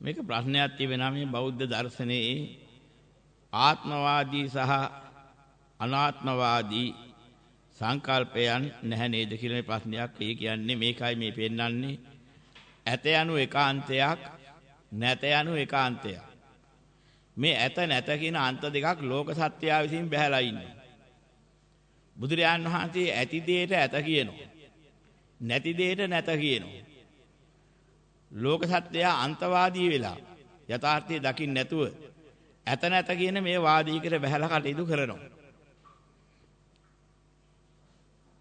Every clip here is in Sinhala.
මේක ප්‍රශ්නයක් තිබෙනවා මේ බෞද්ධ දර්ශනයේ ආත්මවාදී සහ අනාත්මවාදී සංකල්පයන් නැහැ නේද කියලා මේ ප්‍රශ්නයක්. ඒ කියන්නේ මේකයි මේ පෙන්වන්නේ. ඇත යනු ඒකාන්තයක් නැත යනු ඒකාන්තයක්. මේ ඇත නැත කියන අන්ත දෙකක් ලෝක සත්‍යය විසින් බහැලා ඉන්නේ. බුදුරජාන් වහන්සේ ඇති දෙයට ඇත කියනවා. නැති දෙයට නැත කියනවා. ලෝක සත්‍යය අන්තවාදී වෙලා යථාර්ථය දකින්න නැතුව ඇත නැත කියන මේ වාදීකට බහැලා කටයුතු කරනවා.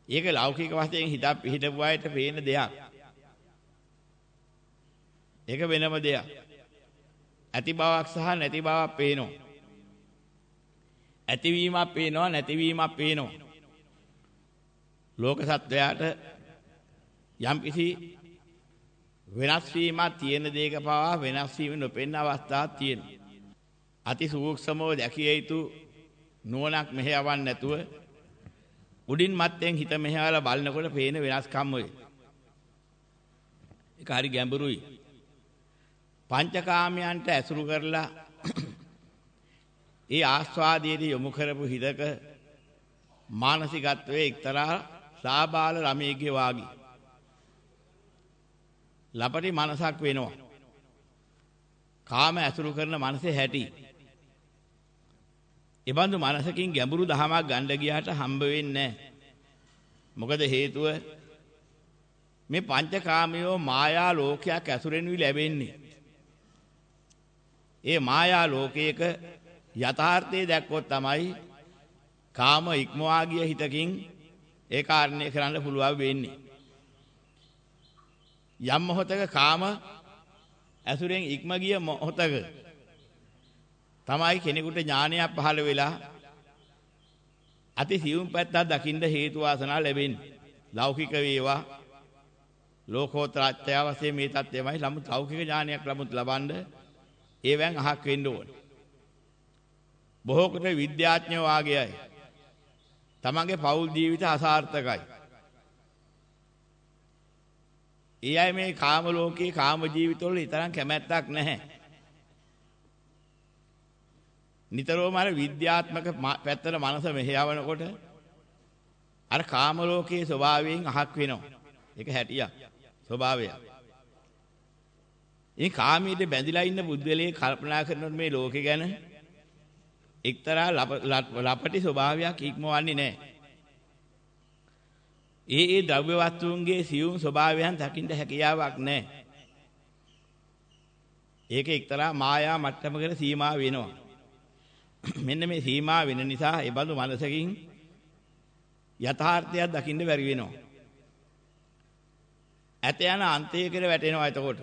ඒක ලෞකික වශයෙන් හිතක් හිටපු අයට පේන දෙයක්. ඒක වෙනම දෙයක්. ඇති බවක් සහ නැති බවක් පේනවා. ඇතිවීමක් පේනවා නැතිවීමක් පේනවා. ලෝක සත්වයාට යම් කිසි වෙනස් වීමක් තියෙන දෙයක පවා වෙනස් වීම නොපෙන්න අවස්ථාවක් තියෙනවා. අති සූක්ෂමව දැකිය යුතු නුවණක් මෙහෙයවන්න නැතුව උඩින් මත්තෙන් හිත මෙහෙවලා බලනකොට පේන වෙනස්කම් ඔය. ඒක හරි ගැඹුරුයි. පංචකාමයන්ට ඇසුරු කරලා ඒ ආස්වාදයේදී යොමු කරපු හිතක මානසිකත්වයේ එක්තරා සාබාල ළමයෙක්ගේ වාගේ ලපටි මනසක් වෙනවා. කාම ඇසුරු කරන මනසේ හැටි. එබඳු මනසකින් ගැඹුරු දහමක් ගන්න ගියාට හම්බ වෙන්නේ මොකද හේතුව මේ පංචකාමයෝ මායා ලෝකයක් ඇසුරෙනුයි ලැබෙන්නේ. ඒ මායා ලෝකයක යථාර්ථය දැක්කොත් තමයි කාම ඉක්මවා ගිය හිතකින් ඒ කාරණේ කරන්න පුළුවන් වෙන්නේ. යම් මොහතක කාම ඇසුරෙන් ඉක්ම ගිය මොහතක තමයි කෙනෙකුට ඥානයක් පහළ වෙලා අති සියුම් පැත්තක් දකින්න හේතු වාසනා ලැබෙන්නේ. ලෞකික වේවා ලෝකෝත්තර අත්‍යවශ්‍ය මේ தත්ත්වයමයි ලමුත් ලෞකික ඥානයක් ලමුත් ලබනද ඒවෙන් අහක් වෙන්න ඕන. බොහෝ කොට විද්‍යාඥයෝ වාගේයි. තමන්ගේ පෞල් ජීවිත අසාර්ථකයි. ඒ අය මේ කාම ලෝකේ කාම ජීවිතවල ඊතරම් කැමැත්තක් නැහැ. නිතරම අර විද්‍යාත්මක පැත්තට මනස මෙහෙයවනකොට අර කාම ලෝකයේ ස්වභාවයෙන් අහක් වෙනවා. ඒක හැටියක්. ස්වභාවය. ඉතින් කාමීට බැඳිලා ඉන්න බුද්ධලේ කල්පනා කරනකොට මේ ලෝකේ ගැන එක්තරා ලපටි ස්වභාවයක් ඉක්මවන්නේ නැහැ. ඒ ඒ ද්‍රව්‍ය වස්තුන්ගේ සියුම් ස්වභාවයන් දකින්න හැකියාවක් නැහැ. ඒක එක්තරා මායා මට්ටමකට සීමා වෙනවා. මෙන්න මේ සීමා වෙන නිසා ඒ බඳු මනසකින් යථාර්ථයක් දකින්න බැරි වෙනවා. ඇත යන අන්තයකට වැටෙනවා එතකොට.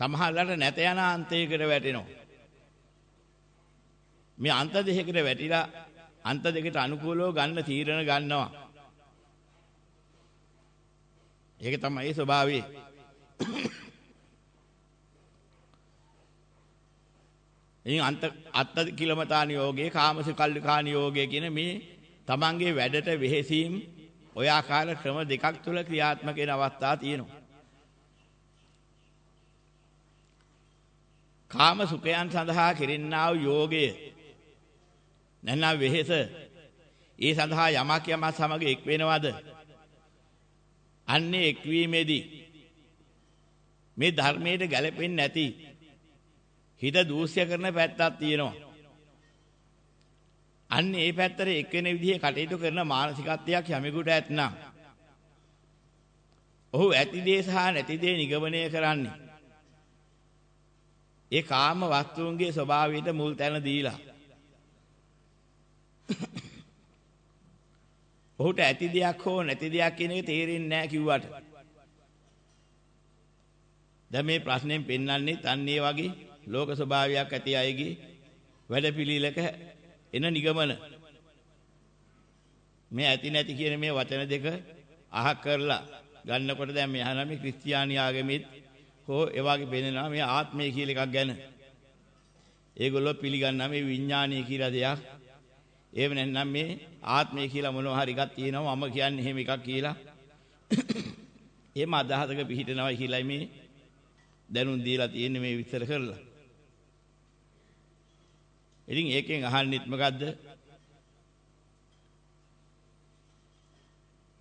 සමහරවිට නැත යන අන්තයකට වැටෙනවා. මේ අන්ත දෙකකට වැටිලා අන්ත දෙකට අනුකූලව ගන්න තීරණ ගන්නවා. ඒක තමයි ස්වභාවය. ඉතින් අන්ත අත්ත කිලමතාන යෝගේ කාමසකල්ලිකාන යෝගේ කියන මේ තමන්ගේ වැඩට වෙහෙසීම් ඔය ආකාර ක්‍රම දෙකක් තුල ක්‍රියාත්මක වෙන අවස්ථා තියෙනවා. කාම සුඛයන් සඳහා කෙරෙන්නා වූ යෝගය නැත්නම් වෙහෙස ඒ සඳහා යමක් යමක් සමග එක් වෙනවද? අන්නේ එක්වීමේදී මේ ධර්මයට ගැලපෙන්නේ නැති හිත දූෂ්‍ය කරන පැත්තක් තියෙනවා. අන්න ඒ පැත්තට එක්වෙන විදිහේ කටයුතු කරන මානසිකත්වයක් යමෙකුට ඇත්නම් ඔහු ඇති දේ සහ නැති දේ නිගමනය කරන්නේ ඒ කාම වස්තුන්ගේ ස්වභාවයට මුල් තැන දීලා ඔහුට ඇති දෙයක් හෝ නැති දෙයක් කියන එක තේරෙන්නේ නැහැ කිව්වට. දැන් මේ ප්‍රශ්නෙන් පෙන්වන්නේ තන්නේ වගේ ලෝක ස්වභාවයක් ඇති අයගේ වැඩපිළිලක එන නිගමන. මේ ඇති නැති කියන මේ වචන දෙක අහක් කරලා ගන්නකොට දැන් මේ අහන මේ ක්‍රිස්තියානි ආගමෙත් හෝ ඒ වගේ පෙන්නනවා මේ ආත්මය කියලා එකක් ගැන. ඒගොල්ලෝ පිළිගන්නා මේ විඥානීය කියලා දෙයක් ඒව නැත්නම් මේ ආත්මය කියලා මොනවා හරි එකක් තියෙනවා මම කියන්නේ එහෙම එකක් කියලා. එහෙම අදහසක පිහිටනවා කියලායි මේ දැනුම් දීලා තියෙන්නේ මේ විස්තර කරලා. ඉතින් ඒකෙන් අහන්නෙත් මොකද්ද?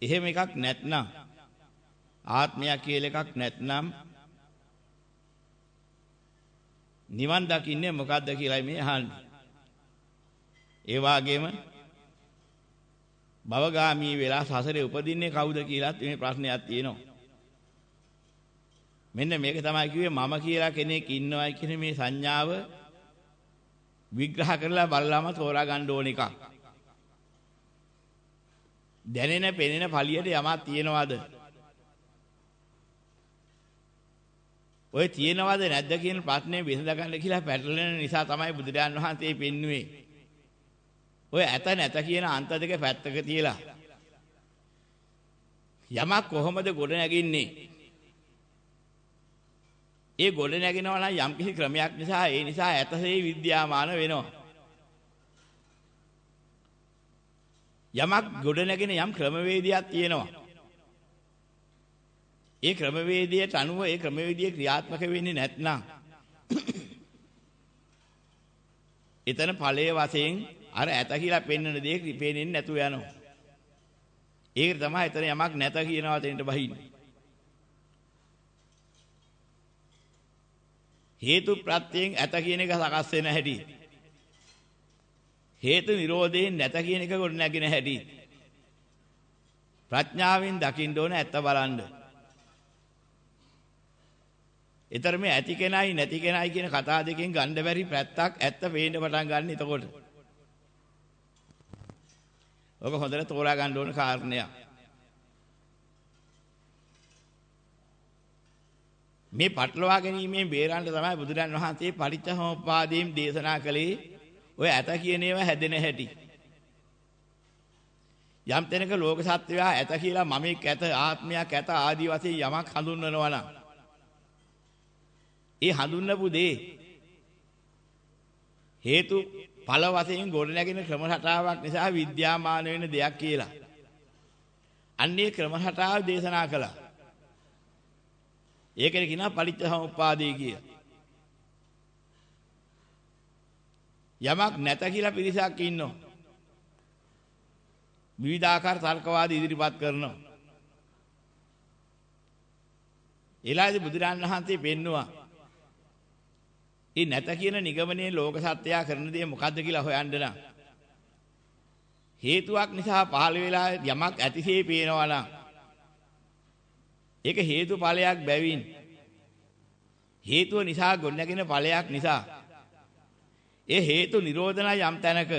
එහෙම එකක් නැත්නම් ආත්මයක් කියලා එකක් නැත්නම් නිවන් දකින්නේ මොකද්ද කියලායි මේ අහන්නේ. ඒ වාගේම භවගාමී වෙලා සසරේ උපදින්නේ කවුද කියලාත් මේ ප්‍රශ්නයක් තියෙනවා. මෙන්න මේක තමයි කිව්වේ මම කියලා කෙනෙක් ඉන්නවයි කියන මේ සංඥාව විග්‍රහ කරලා බලලාම තෝරා ගන්න ඕන එකක්. දැනෙන පෙනෙන පළියට යමක් තියනවාද? ඔය තියනවාද නැද්ද කියන ප්‍රශ්නේ විසඳ ගන්න කියලා පැටලෙන නිසා තමයි බුදුරජාන් වහන්සේ පෙන්වුවේ. ඔය ඇත නැත කියන අන්ත දෙක පැත්තක තියලා යමක් කොහොමද ගොඩ නැගින්නේ? ඒ ගොඩ නැගෙනවා නම් යම්කිසි ක්‍රමයක් නිසා ඒ නිසා ඇතසේ විද්‍යාමාන වෙනවා. යමක් ගොඩ නැගෙන යම් ක්‍රමවේදයක් තියෙනවා. ඒ ක්‍රමවේදයට අනුව ඒ ක්‍රමවේදිය ක්‍රියාත්මක වෙන්නේ නැත්නම් එතන ඵලයේ වශයෙන් අර ඇත කියලා පෙන්වන දේ පේන්නේ නැතුව යනවා. ඒක තමයි එතන යමක් නැත කියනවා දෙන්නට බහින්නේ. හේතු ප්‍රත්‍යයෙන් ඇත කියන එක සකස් වෙන හැටි. හේතු නිරෝධයෙන් නැත කියන එක ගොඩ නැගෙන හැටි. ප්‍රඥාවෙන් දකින්න ඕන ඇත්ත බලන්න. ඊතර මේ ඇති කෙනයි නැති කෙනයි කියන කතා දෙකෙන් ගන්න බැරි පැත්තක් ඇත්ත පේන්න පටන් ගන්න එතකොට. ඔබ හොඳට තෝරා ගන්න ඕන කාරණයක්. මේ පටලවා ගැනීමෙන් බේරන්න තමයි බුදුරන් වහන්සේ පටිච්චසමුප්පාදයෙන් දේශනා කළේ ඔය ඇත කියන ඒවා හැදෙන හැටි. යම් තැනක ලෝක සත්‍යය ඇත කියලා මමෙක් ඇත ආත්මයක් ඇත ආදී වශයෙන් යමක් හඳුන්වනවා නම් ඒ හඳුන්වපු දේ හේතු ඵල වශයෙන් ගොඩනැගෙන ක්‍රම රටාවක් නිසා විද්‍යාමාන වෙන දෙයක් කියලා. අන්නේ ක්‍රම රටාව දේශනා කළා. ඒකේ කියනවා පටිච්චසමුප්පාදේ කිය. යමක් නැත කියලා පිරිසක් ඉන්නවා. විවිධාකාර තර්කවාද ඉදිරිපත් කරනවා. එලාදී බුදුරන් වහන්සේ පෙන්නවා. ඒ නැත කියන නිගමනයේ ලෝක සත්‍යය කරන දේ මොකද්ද කියලා හොයන්න නම්. හේතුවක් නිසා පහළ වෙලා යමක් ඇතිසේ පේනවා නම්. ඒක හේතු ඵලයක් බැවින්. හේතුව නිසා ගොඩනැගෙන ඵලයක් නිසා. ඒ හේතු නිරෝධන යම් තැනක.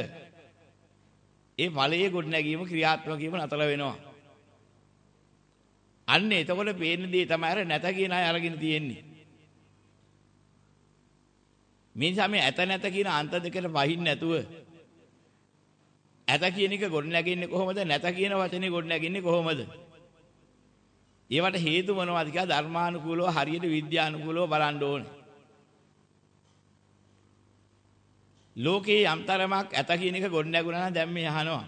ඒ ඵලයේ ගොඩනැගීම ක්‍රියාත්මක වීම නතර වෙනවා. අන්න එතකොට පේන දේ තමයි අර නැත කියන අය අරගෙන තියෙන්නේ. මේ නිසා මේ ඇත නැත කියන අන්ත දෙකට වහින්න නැතුව ඇත කියන එක ගොඩනැගෙන්නේ කොහොමද නැත කියන වචනේ ගොඩනැගෙන්නේ කොහොමද ඒවට හේතු මොනවද කියලා ධර්මානුකූලව හරියට විද්‍යානුකූලව බලන්න ඕනේ. ලෝකේ යම්තරමක් ඇත කියන එක ගොඩ නැගුණා නම් දැන් මේ අහනවා.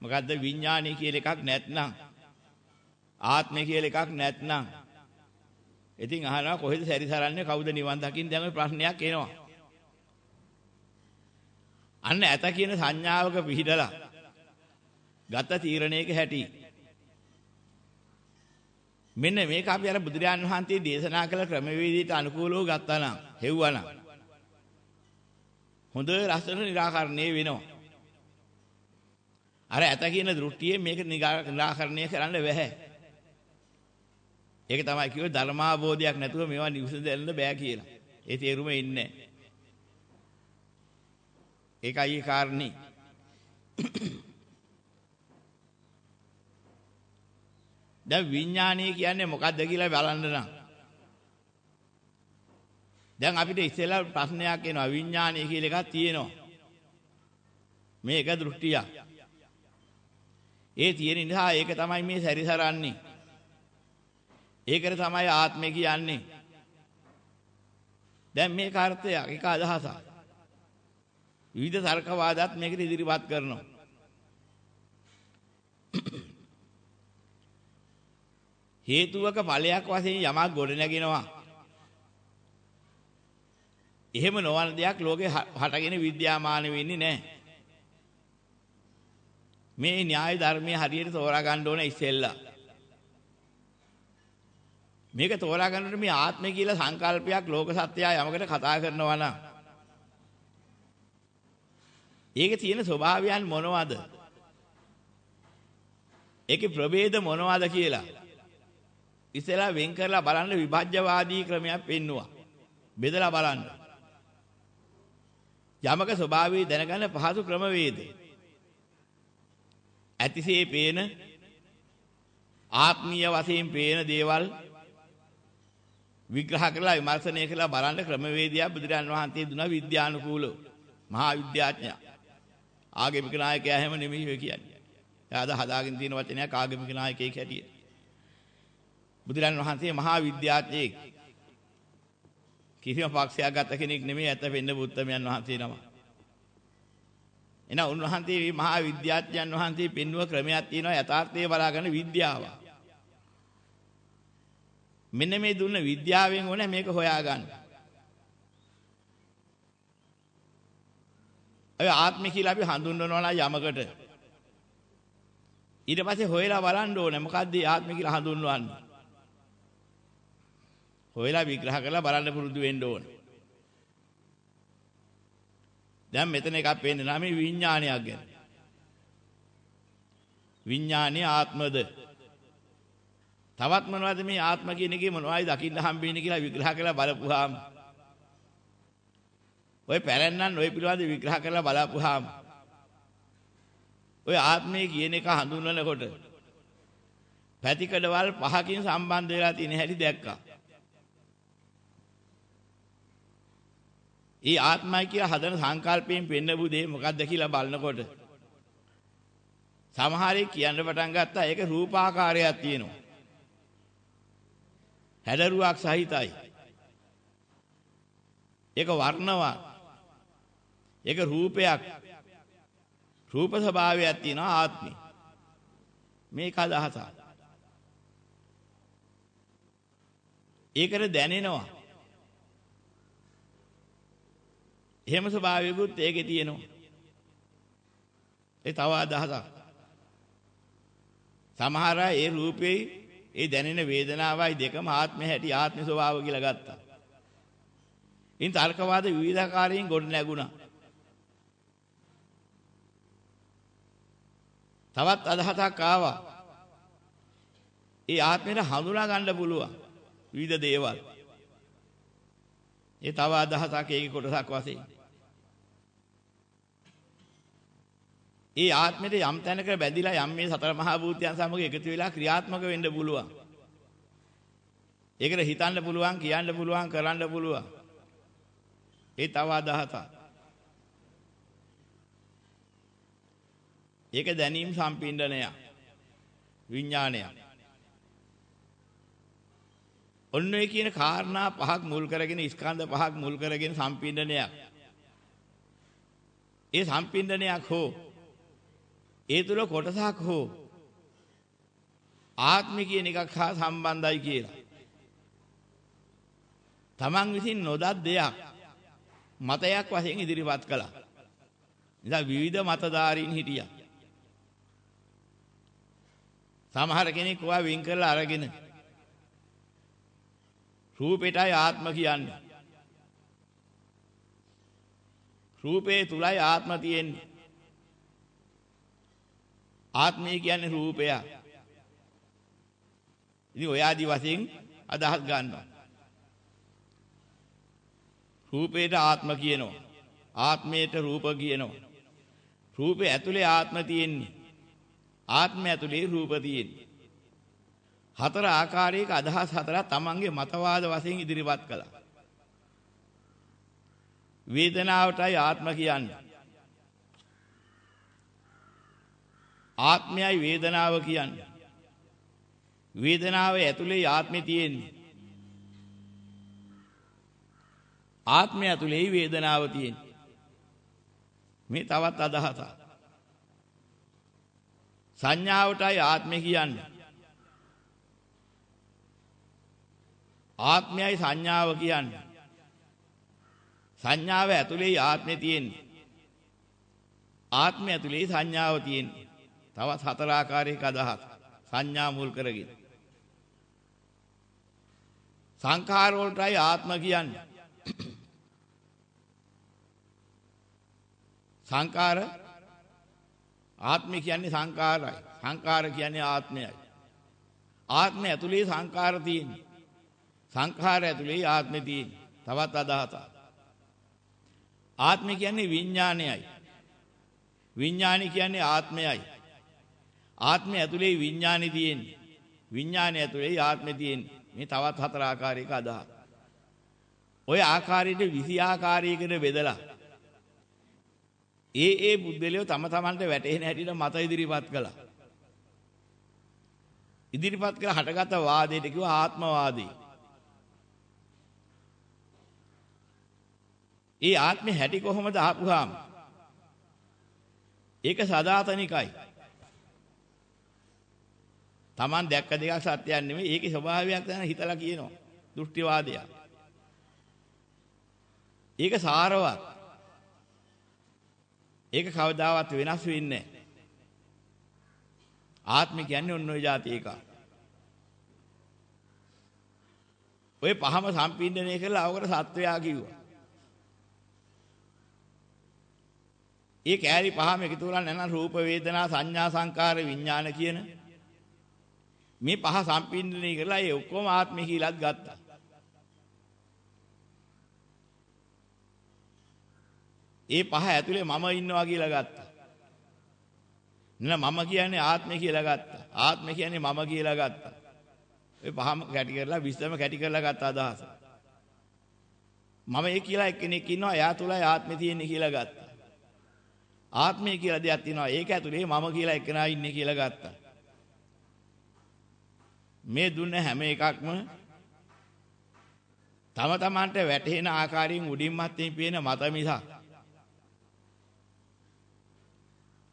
මොකද්ද විඥානය කියලා එකක් නැත්නම් ආත්මය කියලා එකක් නැත්නම් ඉතින් අහනවා කොහෙද සැරිසරන්නේ කවුද නිවන් දකින්නේ දැන් ඔය ප්‍රශ්නයක් එනවා. අන්න ඇත කියන සංඥාවක පිහිටලා ගත තීරණයක හැටි. මෙන්න මේක අපි අර බුදුරජාන් වහන්සේ දේශනා කළ ක්‍රමවේදයට අනුකූලව ගත්තා නම් හෙව්වා නම් හොඳ ලස්සන निराකරණය වෙනවා. අර ඇත කියන දෘෂ්ටියේ මේක निराකරණය කරන්න බැහැ. ඒක තමයි කිව්වේ ධර්මාබෝධයක් නැතුව මේවා නිවිසඳන්න බෑ කියලා. ඒ තේරුම ඉන්නේ ඒකයි ඒ කාරණේ. දැන් විඥානය කියන්නේ මොකද්ද කියලා බලන්න නම්. දැන් අපිට ඉස්සෙල්ලා ප්‍රශ්නයක් එනවා විඥානය කියලා එකක් තියෙනවා. මේක දෘෂ්ටියක්. ඒ තියෙන නිසා ඒක තමයි මේ සැරිසරන්නේ. ඒකට තමයි ආත්මය කියන්නේ දැන් මේ කාර්යය එක අදහසක් විවිධ තර්කවාදات මේකට ඉදිරිපත් කරනවා හේතුවක ඵලයක් වශයෙන් යමක් ගොඩ නැගෙනවා. එහෙම නොවන දෙයක් ලෝකේ හටගෙන විද්‍යාමාන වෙන්නේ නැහැ. මේ න්‍යාය ධර්මයේ හරියට තෝරා ගන්න ඕන ඉස්සෙල්ලා. මේක තෝරා ගන්නකොට මේ ආත්මය කියලා සංකල්පයක් ලෝක සත්‍යය යමකට කතා කරනවා නම් ඒකේ තියෙන ස්වභාවයන් මොනවද? ඒකේ ප්‍රභේද මොනවද කියලා ඉස්සෙල්ලා වෙන් කරලා බලන්න විභජ්‍යවාදී ක්‍රමයක් පෙන්නවා. බෙදලා බලන්න. යමක ස්වභාවය දැනගන්න පහසු ක්‍රමවේද. ඇතිසේ පේන ආත්මීය වශයෙන් පේන දේවල් විග්‍රහ කරලා විමර්ශනය කරලා බලන්න ක්‍රමවේදයක් බුදුරන් වහන්සේ දුනා විද්‍යානුකූලව මහා විද්‍යාඥයා ආගමික නායකයා හැම නෙමෙයි කියන්නේ. එයා අද හදාගෙන තියෙන වචනයක් ආගමික නායකයෙක් හැටියට. බුදුරන් වහන්සේ මහා විද්‍යාඥයෙක්. කිසිම පක්ෂයක් ගත කෙනෙක් නෙමෙයි ඇත වෙන්න බුත්තමයන් වහන්සේ නම. එන උන්වහන්සේ මේ මහා විද්‍යාඥයන් වහන්සේ පෙන්වුව ක්‍රමයක් තියෙනවා යථාර්ථය බලාගෙන විද්‍යාව. මෙන්න මේ දුන්න විද්‍යාවෙන් ඕනේ මේක හොයාගන්න. ඔය ආත්මය කියලා අපි හඳුන්වනවා නම් යමකට ඊට පස්සේ හොයලා බලන්න ඕනේ මොකද්ද ආත්මය කියලා හඳුන්වන්නේ. හොයලා විග්‍රහ කරලා බලන්න පුරුදු වෙන්න ඕනේ. දැන් මෙතන එකක් පේන්නේ නැහැ මේ විඥානයක් ගැන. විඥානේ ආත්මද තවත් මොනවද මේ ආත්ම කියන එකේ මොනවයි දකින්න හම්බෙන්නේ කියලා විග්‍රහ කරලා බලපුවාම ඔය පැරැන්නන් ඔය පිළිබඳ විග්‍රහ කරලා බලපුවාම ඔය ආත්මය කියන එක හඳුන්වනකොට පැතිකඩවල් පහකින් සම්බන්ධ වෙලා තියෙන හැටි දැක්කා. ඊ ආත්මයි කියලා හදන සංකල්පයෙන් පෙන්නපු දේ මොකක්ද කියලා බලනකොට සමහරේ කියන්න පටන් ගත්තා ඒක රූපාකාරයක් තියෙනවා. හැඩරුවක් සහිතයි. ඒක වර්ණවත්. ඒක රූපයක්. රූප ස්වභාවයක් තියෙනවා ආත්මේ. මේක අදහසක්. ඒකට දැනෙනවා. එහෙම ස්වභාවයකුත් ඒකේ තියෙනවා. ඒ තව අදහසක්. සමහර අය ඒ රූපේ ඒ දැනෙන වේදනාවයි දෙකම ආත්මය හැටි ආත්ම ස්වභාව කියලා ගත්තා. ඉන් තර්කවාද විවිධාකාරයෙන් ගොඩ නැගුණා. තවත් අදහසක් ආවා. ඒ ආත්මයට හඳුනා ගන්න පුළුවන් විවිධ දේවල්. ඒ තව අදහසක් ඒකේ කොටසක් වශයෙන්. ඒ ආත්මෙට යම් තැනක බැඳිලා යම් මේ සතර මහා භූතයන් සමග එකතු වෙලා ක්‍රියාත්මක වෙන්න පුළුවන්. ඒකට හිතන්න පුළුවන්, කියන්න පුළුවන්, කරන්න පුළුවන්. ඒ තව අදහසක්. ඒක දැනීම් සම්පින්ඩනයක්. විඥානයක්. ඔන්න ඔය කියන කාරණා පහක් මුල් කරගෙන ස්කන්ධ පහක් මුල් කරගෙන සම්පින්ඩනයක්. ඒ සම්පින්ඩනයක් හෝ ඒ තුල කොටසක් හෝ ආත්මය කියන එකක් හා සම්බන්ධයි කියලා. Taman විසින් නොදත් දෙයක් මතයක් වශයෙන් ඉදිරිපත් කළා. ඉතින් විවිධ මතධාරීන් හිටියා. සමහර කෙනෙක් ඔයා වින් කරලා අරගෙන රූපෙටයි ආත්ම කියන්නේ. රූපේ තුලයි ආත්ම තියෙන්නේ. ආත්මය කියන්නේ රූපයක්. ඉතින් ඔය ආදි වශයෙන් අදහස් ගන්නවා. රූපේට ආත්ම කියනවා. ආත්මයට රූප කියනවා. රූපේ ඇතුලේ ආත්ම තියෙන්නේ. ආත්මය ඇතුලේ රූප තියෙන්නේ. හතර ආකාරයක අදහස් හතරක් තමන්ගේ මතවාද වශයෙන් ඉදිරිපත් කළා. වේදනාවටයි ආත්ම කියන්නේ. ආත්මයයි වේදනාව කියන්නේ. වේදනාව ඇතුලේ ආත්මය තියෙන්නේ. ආත්මය ඇතුලේ වේදනාව තියෙන්නේ. මේ තවත් අදහසක්. සංඥාවටයි ආත්මය කියන්නේ. ආත්මයයි සංඥාව කියන්නේ. සංඥාව ඇතුලේ ආත්මේ තියෙන්නේ. ආත්මය ඇතුලේ සංඥාව තියෙන්නේ. තවත් හතර ආකාරයක අදහස්. සංඥා මුල් කරගෙන. සංඛාර වලටයි ආත්ම කියන්නේ. සංඛාර ආත්මය කියන්නේ සංඛාරයි. සංඛාර කියන්නේ ආත්මයයි. ආත්මය ඇතුලේ සංඛාර තියෙන්නේ. සංඛාර ඇතුලේ ආත්මය තියෙන්නේ. තවත් අදහසක්. ආත්මය කියන්නේ විඥානයයි. විඥානි කියන්නේ ආත්මයයි. ආත්මය ඇතුලේ විඥානි තියෙන්නේ. විඥානය ඇතුලේ ආත්මය තියෙන්නේ. මේ තවත් හතර ආකාරයක අදහස්. ඔය ආකාරයට 20 ආකාරයකට බෙදලා ඒ ඒ බුද්ධලියෝ තම තමන්ට වැටෙන හැටියට මත ඉදිරිපත් කළා. ඉදිරිපත් කළ හටගත වාදයට කිව්වා ආත්මවාදී. ඒ ආත්මේ හැටි කොහොමද ආපුහාම? ඒක සදාතනිකයි. Taman දැක්ක දෙයක් සත්‍යයක් නෙමෙයි ඒකේ ස්වභාවයක් තමයි හිතලා කියනවා. දෘෂ්ටිවාදය. ඒක සාරවත්. ඒක කවදාවත් වෙනස් වෙන්නේ නැහැ. ආත්මය කියන්නේ ඔන්න ඔය જાති එක. ඔය පහම සම්පින්දනය කරලා අවකට සත්වයා කිව්වා. ඒ කෑලි පහම එකතු කරලා නැනම් රූප වේදනා සංඥා සංකාර විඥාන කියන මේ පහ සම්පින්දනය කරලා ඒ ඔක්කොම ආත්මය කියලාත් ගත්තා. ඒ පහ ඇතුලේ මම ඉන්නවා කියලා ගත්තා. නෑ මම කියන්නේ ආත්මය කියලා ගත්තා. ආත්මය කියන්නේ මම කියලා ගත්තා. ඔය පහම කැටි කරලා විස්තම කැටි කරලා ගත්ත අදහස. මම ඒ කියලා එක්කෙනෙක් ඉන්නවා එයා තුලයි ආත්මය තියෙන්නේ කියලා ගත්තා. ආත්මය කියලා දෙයක් තියෙනවා ඒක ඇතුලේ මම කියලා එක්කෙනා ඉන්නේ කියලා ගත්තා. මේ දුන්න හැම එකක්ම තම තමන්ට වැටහෙන ආකාරයෙන් උඩින් මත්යෙන් පේන මත මිසක්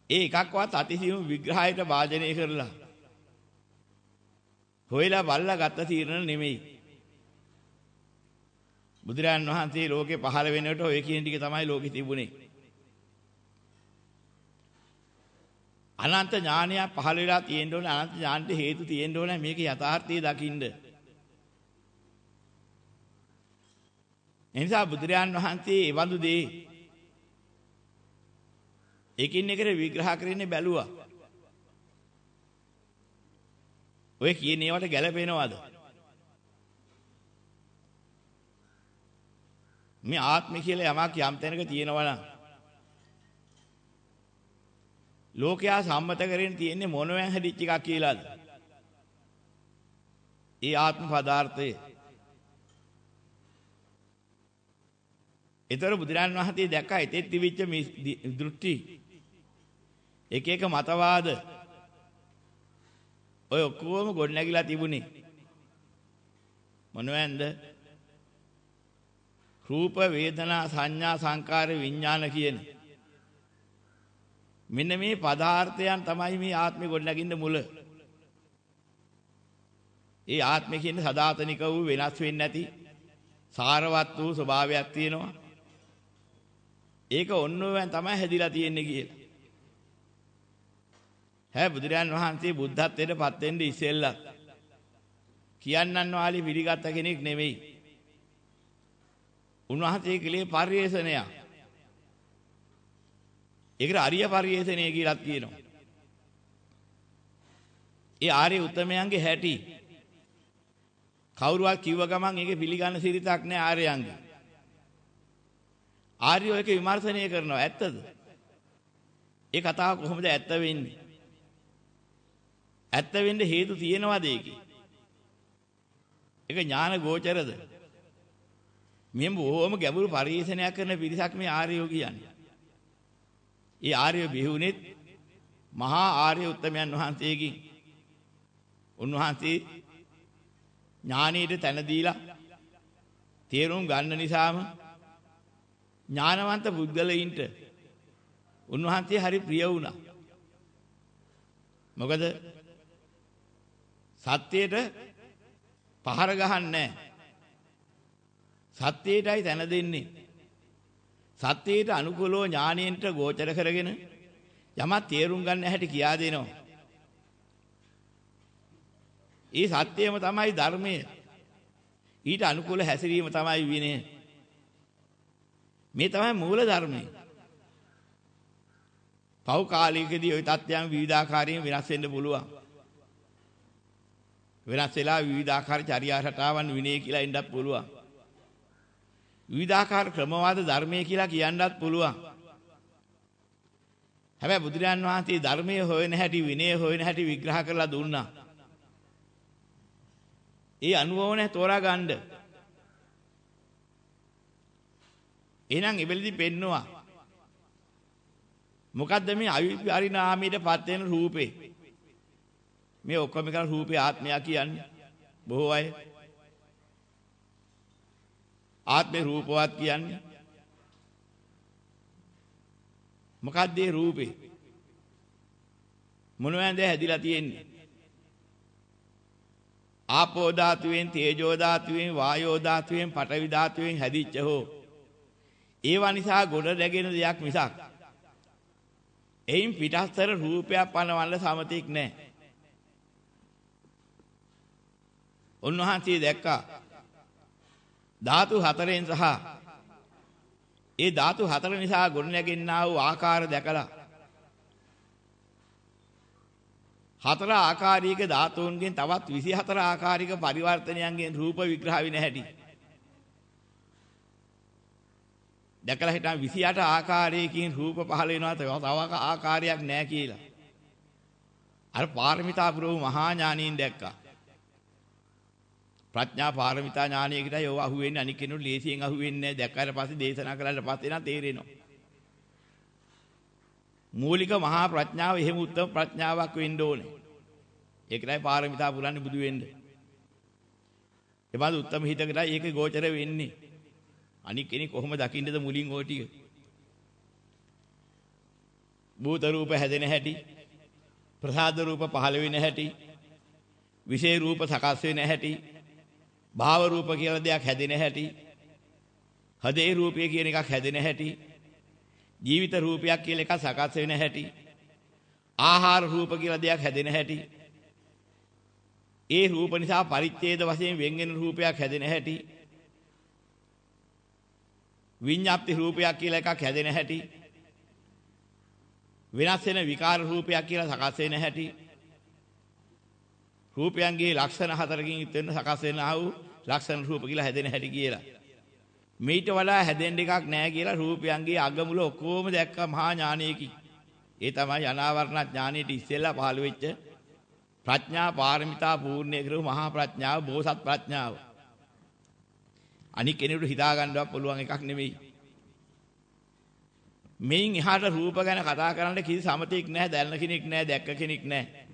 ඒ එකක්වත් අතිසියුම් විග්‍රහයට වාදනය කරලා හොයලා බලලා ගත්ත තීරණ නෙමෙයි. බුදුරයන් වහන්සේ ලෝකේ පහළ වෙනකොට ඔය කියන ටික තමයි ලෝකෙ තිබුණේ. අනන්ත ඥානය පහළ වෙලා තියෙන්න ඕනේ අනන්ත ඥානට හේතු තියෙන්න ඕනේ මේක යථාර්ථය දකින්න. එනිසා බුදුරයන් වහන්සේ ඒ වඳු දේ එකින් එකට විග්‍රහ කරන්නේ බැලුවා. ඔය කියන ඒවාට ගැළපෙනවද? මේ ආත්මය කියලා යමක් යම් තැනක තියෙනවා නම් ලෝකයා සම්මත කරගෙන තියෙන්නේ මොනවෙන් හැදිච්ච එකක් කියලාද? ඒ ආත්ම පදාර්ථය. ඒතර බුදුරන් වහන්සේ දැක්කා එතෙත් තිබිච්ච දෘෂ්ටි එක එක මතවාද ඔය ඔක්කොම ගොඩනැගිලා තිබුණේ මොනවැන්ද රූප වේදනා සංඥා සංකාර විඥාන කියන මෙන්න මේ පදාර්ථයන් තමයි මේ ආත්මෙ ගොඩනගින්න මුල ඒ ආත්මය කියන්නේ සදාතනික වූ වෙනස් වෙන්නේ නැති සාරවත් වූ ස්වභාවයක් තියෙනවා ඒක ඔන්නෝවෙන් තමයි හැදිලා තියෙන්නේ කියලා හැ බුදුරයන් වහන්සේ බුද්ධත්වයට පත් වෙන්න ඉස්සෙල්ලා කියන්නන් වාලි පිළිගත් කෙනෙක් නෙමෙයි. උන්වහන්සේ කලේ පරිේශනයක්. ඒකට අරිය පරිේශනය කියලාත් කියනවා. ඒ ආර්ය උත්තමයන්ගේ හැටි කවුරුවත් කිව්ව ගමන් ඒකේ පිළිගන්න සිරිතක් නෑ ආර්යයන්ගේ. ආර්යෝ ඒක විමර්ශනය කරනවා ඇත්තද? ඒ කතාව කොහොමද ඇත්ත වෙන්නේ? ඇත්ත වෙන්න හේතු තියෙනවද ඒකේ? ඒක ඥාන ගෝචරද? මෙම් බොහොම ගැඹුරු පරිශීලනයක් කරන පිරිසක් මේ ආර්යෝ කියන්නේ. ඒ ආර්ය බිහුනෙත් මහා ආර්ය උත්තමයන් වහන්සේගෙන් උන්වහන්සේ ඥානීයට තැන දීලා තේරුම් ගන්න නිසාම ඥානවන්ත පුද්ගලයින්ට උන්වහන්සේ හරි ප්‍රිය වුණා. මොකද සත්‍යයට පහර ගහන්නේ සත්‍යයටයි තැන දෙන්නේ. සත්‍යයට අනුකූලව ඥානයෙන්ට ගෝචර කරගෙන යමක් තේරුම් ගන්න හැටි කියා දෙනවා. ඒ සත්‍යයම තමයි ධර්මය. ඊට අනුකූල හැසිරීම තමයි විනය. මේ තමයි මූල ධර්මය. පහු කාලයකදී ওই தත්යන් විවිධාකාරයෙන් වෙනස් වෙන්න පුළුවන්. වෙනස් වෙලා විවිධාකාර චර්යා රටාවන් විනය කියලා ඉන්නත් පුළුවන්. විවිධාකාර ක්‍රමවාද ධර්මයේ කියලා කියන්නත් පුළුවන්. හැබැයි බුදුරජාන් වහන්සේ ධර්මයේ හොයන හැටි විනය හොයන හැටි විග්‍රහ කරලා දුන්නා. ඒ අනුවවන තෝරා ගන්න. එහෙනම් එබෙලදී පෙන්නවා. මොකද්ද මේ අවිපරිණාමයටපත් වෙන රූපේ? මේ ඔක්කොම කරන රූපේ ආත්මය කියන්නේ බොහෝ අය ආත්මේ රූපවත් කියන්නේ. මොකක්ද ඒ රූපේ? මොනවැන්ද හැදිලා තියෙන්නේ? ආපෝ ධාතුවෙන් තේජෝ ධාතුවෙන් වායෝ ධාතුවෙන් පඨවි ධාතුවෙන් හැදිච්ච හෝ. ඒවා නිසා ගොඩ නැගෙන දෙයක් මිසක් එයින් පිටස්තර රූපයක් පනවන්න සමතික් නැහැ. උන්වහන්සේ දැක්කා ධාතු හතරෙන් සහ ඒ ධාතු හතර නිසා ගොඩනැගෙන්නා වූ ආකාර දැකලා හතර ආකාරයක ධාතුන්ගෙන් තවත් 24 ආකාරික පරිවර්තනයන්ගෙන් රූප විග්‍රහ වෙන හැටි. දැකලා හිටන් 28 ආකාරයකින් රූප පහළ වෙනවා තව ආකාරයක් නැහැ කියලා. අර පාරමිතා පුරව මහා ඥානීන් දැක්කා. ප්‍රඥා පාරමිතා ඥානයකටයි ඔව අහුවෙන්නේ අනික කෙනෙකුට ලේසියෙන් අහුවෙන්නේ නැහැ. දැක්කාට පස්සේ දේශනා කළාට පස්සේ නම් තේරෙනවා. මූලික මහා ප්‍රඥාව එහෙම උත්තම ප්‍රඥාවක් වෙන්න ඕනේ. ඒකටයි පාරමිතා පුරන්නේ බුදු වෙන්න. එබඳු උත්තම හිතකටයි ඒක ගෝචර වෙන්නේ. අනික කෙනෙක් කොහොම දකින්නද මුලින් ඕ ටික? භූත රූප හැදෙන හැටි ප්‍රසාද රූප පහළ වෙන හැටි විශේෂ රූප සකස් වෙන හැටි භාව රූප කියලා දෙයක් හැදෙන හැටි හදේ රූපය කියන එකක් හැදෙන හැටි ජීවිත රූපයක් කියලා එකක් සකස් වෙන හැටි ආහාර රූප කියලා දෙයක් හැදෙන හැටි ඒ රූප නිසා පරිච්ඡේද වශයෙන් වෙන් වෙන රූපයක් හැදෙන හැටි විඤ්ඤාප්ති රූපයක් කියලා එකක් හැදෙන හැටි වෙනස් වෙන විකාර රූපයක් කියලා සකස් වෙන හැටි රූපයන්ගේ ලක්ෂණ හතරකින් යුත් වෙන සකස් වෙන ආ වූ ලක්ෂණ රූප කියලා හැදෙන හැටි කියලා. මේිට වඩා හැදෙන්න එකක් නැහැ කියලා රූපයන්ගේ අගමුල ඔක්කොම දැක්ක මහා ඥානයකින්. ඒ තමයි අනාවරණ ඥානෙට ඉස්සෙල්ලා පහළ වෙච්ච ප්‍රඥා පාරමිතා පූර්ණේ කරපු මහා ප්‍රඥාව බෝසත් ප්‍රඥාව. අනික කෙනෙකුට හිතා ගන්නවත් පුළුවන් එකක් නෙමෙයි. මේන් එහාට රූප ගැන කතා කරන්න කිසි සමතෙක් නැහැ, දැනන කෙනෙක් නැහැ, දැක්ක කෙනෙක් නැහැ.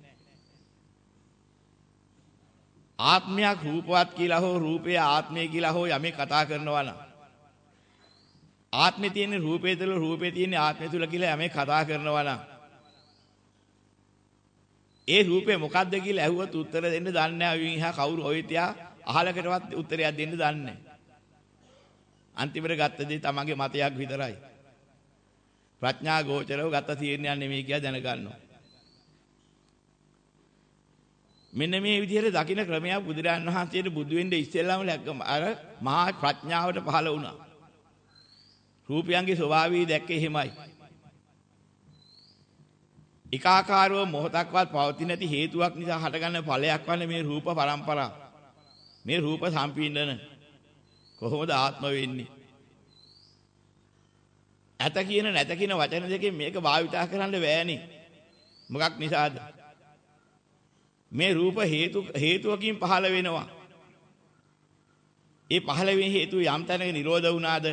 ආත්මයක් රූපවත් කියලා හෝ රූපය ආත්මය කියලා හෝ යමේ කතා කරනවා නම් ආත්මේ තියෙන රූපේ තුල රූපේ තියෙන ආත්මය තුල කියලා යමේ කතා කරනවා නම් ඒ රූපේ මොකද්ද කියලා ඇහුවොත් උත්තර දෙන්න දන්නේ නැහැ. විහිහා කවුරු ඔය තියා අහලකටවත් උත්තරයක් දෙන්න දන්නේ නැහැ. අන්තිමට ගත්ත දේ තමන්ගේ මතයක් විතරයි. ප්‍රඥා ගෝචරව ගත්ත තීරණයක් නෙමෙයි කියලා දැනගන්නවා. මෙන්න මේ විදිහට දකින්න ක්‍රමයක් බුදුරජාන් වහන්සේට බුදු වෙන්න ඉස්සෙල්ලාම ලැක්කම අර මහා ප්‍රඥාවට පහළ වුණා. රූපයන්ගේ ස්වභාවය දැක්කේ එහෙමයි. එකාකාරව මොහොතක්වත් පවතින නැති හේතුවක් නිසා හටගන්න ඵලයක් වන්නේ මේ රූප પરම්පරාව. මේ රූප සම්පීඩන කොහොමද ආත්ම වෙන්නේ? ඇත කියන නැත කියන වචන දෙකෙන් මේක භාවිතා කරන්න බෑනේ. මොකක් නිසාද? මේ රූප හේතු හේතුවකින් පහළ වෙනවා. ඒ පහළ වෙන හේතු යම් තැනක නිරෝධ වුණාද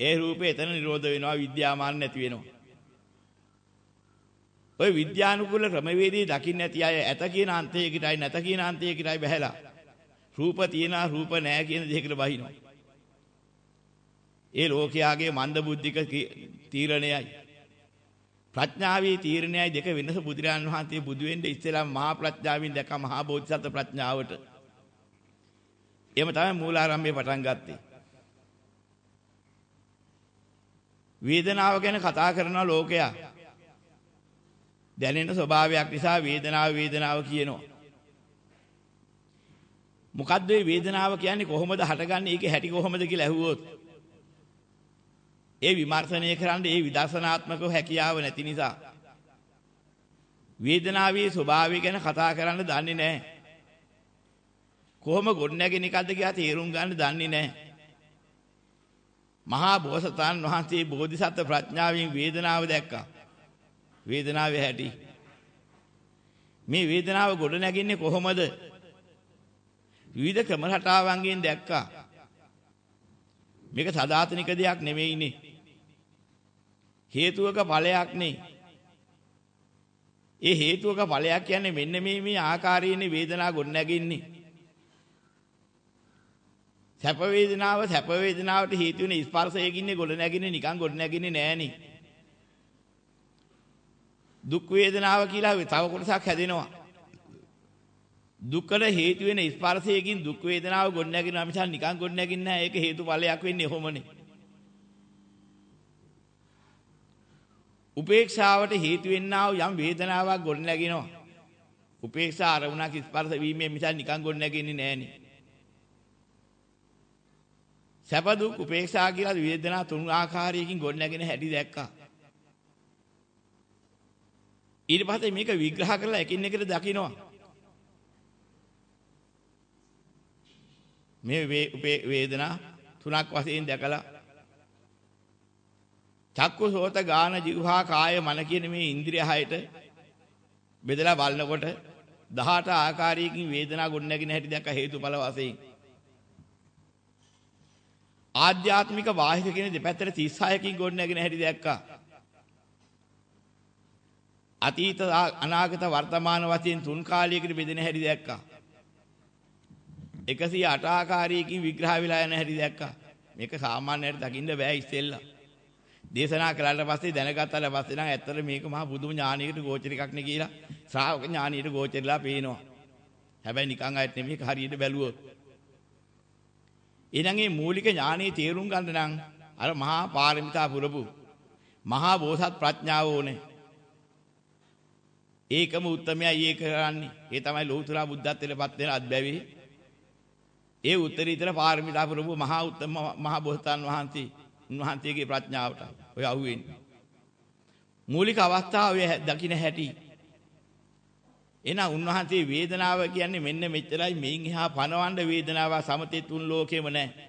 ඒ රූපේ එතන නිරෝධ වෙනවා විද්‍යාමාන නැති වෙනවා. ඔය විද්‍යානුකූල ක්‍රමවේදී දකින්න ඇති අය ඇත කියන අන්තයකටයි නැත කියන අන්තයකටයි බහැලා රූප තියනා රූප නැහැ කියන දෙයකට බහිනවා. ඒ ලෝකයාගේ මන්ද බුද්ධික තීරණයයි. ප්‍රඥාවේ තීරණයයි දෙක වෙනස බුදුරජාණන් වහන්සේ බුදු වෙන්න ඉස්සෙල්ලා මහා ප්‍රඥාවෙන් දැක මහා බෝධිසත්ව ප්‍රඥාවට. එහෙම තමයි මූලාරම්භය පටන් ගත්තේ. වේදනාව ගැන කතා කරන ලෝකයා දැනෙන ස්වභාවයක් නිසා වේදනාව වේදනාව කියනවා. මොකද්ද මේ වේදනාව කියන්නේ කොහොමද හටගන්නේ? ඒකේ හැටි කොහොමද කියලා ඇහුවොත් ඒ විමර්ශනය කරන්න ඒ විදර්ශනාත්මකව හැකියාව නැති නිසා වේදනාවේ ස්වභාවය ගැන කතා කරන්න දන්නේ නැහැ. කොහොම ගොඩනැගෙන එකක්ද කියලා තේරුම් ගන්න දන්නේ නැහැ. මහා බෝසතාණන් වහන්සේ බෝධිසත්ව ප්‍රඥාවෙන් වේදනාව දැක්කා. වේදනාවේ හැටි. මේ වේදනාව ගොඩ නැගින්නේ කොහොමද? විවිධ ක්‍රම රටාවන්ගෙන් දැක්කා. මේක සදාතනික දෙයක් නෙමෙයිනේ. හේතුවක ඵලයක් නේ. ඒ හේතුවක ඵලයක් කියන්නේ මෙන්න මේ මේ ආකාරයේ වේදනාව ගොඩ නැගින්නේ. සැප වේදනාව සැප වේදනාවට හේතු වෙන ස්පර්ශයකින්නේ ගොඩ නැගින්නේ නිකන් ගොඩ නැගින්නේ නෑනේ. දුක් වේදනාව කියලා තව කොටසක් හැදෙනවා. දුකට හේතු වෙන ස්පර්ශයකින් දුක් වේදනාව ගොඩ නැගිනවා මිසක් නිකන් ගොඩ නැගින්නේ නැහැ. ඒක හේතුඵලයක් වෙන්නේ කොහොමනේ? උපේක්ෂාවට හේතු වෙන්නා වූ යම් වේදනාවක් ගොඩ නැගිනවා. උපේක්ෂා අරමුණක් ස්පර්ශ වීමෙන් මිසක් නිකන් ගොඩ නැගින්නේ නැහනේ. සැප දුක් උපේක්ෂා කියලා වේදනා තුන් ආකාරයකින් ගොඩ නැගෙන හැටි දැක්කා. ඊට පස්සේ මේක විග්‍රහ කරලා එකින් එකට දකිනවා. මේ වේදනා තුනක් වශයෙන් දැකලා චක්කු සෝත ගාන જીවහා කාය මන කියන මේ ඉන්ද්‍රිය හයට බෙදලා බලනකොට 18 ආකාරයකින් වේදනා ගොඩනැගෙන හැටි දැක්ක හේතුඵල වශයෙන් ආධ්‍යාත්මික වාහික කියන දෙපැත්තට 36කින් ගොඩනැගෙන හැටි දැක්කා අතීත අනාගත වර්තමාන වශයෙන් තුන් කාලයකට බෙදෙන හැටි දැක්කා. 108 ආකාරයකින් විග්‍රහ වෙලා යන හැටි දැක්කා. මේක සාමාන්‍යයෙන් දකින්න බෑ ඉස්සෙල්ලා. දේශනා කළාට පස්සේ දැනගත්තාට පස්සේ නම් ඇත්තට මේක මහා බුදුම ඥානීයට ගෝචර එකක් නේ කියලා ශ්‍රාවක ඥානීයට ගෝචරලා පේනවා. හැබැයි නිකන් අයත් නෙමෙයි හරියට බැලුවොත්. ඊළඟ මේ මූලික ඥානීය තේරුම් ගන්න නම් අර මහා පාරමිතා පුරපු මහා බෝසත් ප්‍රඥාව ඕනේ. ඒකම උත්තරමයි ඒක කරන්නේ. ඒ තමයි ලෞතර බුද්ධත්වයටපත් වෙන අත්බැවි. ඒ උත්තරීතර පාරමිතා පුරපු මහා උත්තම මහා බෝසතාන් වහන්සේ උන්වහන්සේගේ ප්‍රඥාවට ඔය අහුවෙන්නේ. මූලික අවස්ථාව දකින්න හැටි. එහෙනම් උන්වහන්සේ වේදනාව කියන්නේ මෙන්න මෙච්චරයි මේන් එහා පනවන්න වේදනාව සමතේ තුන් ලෝකෙම නැහැ.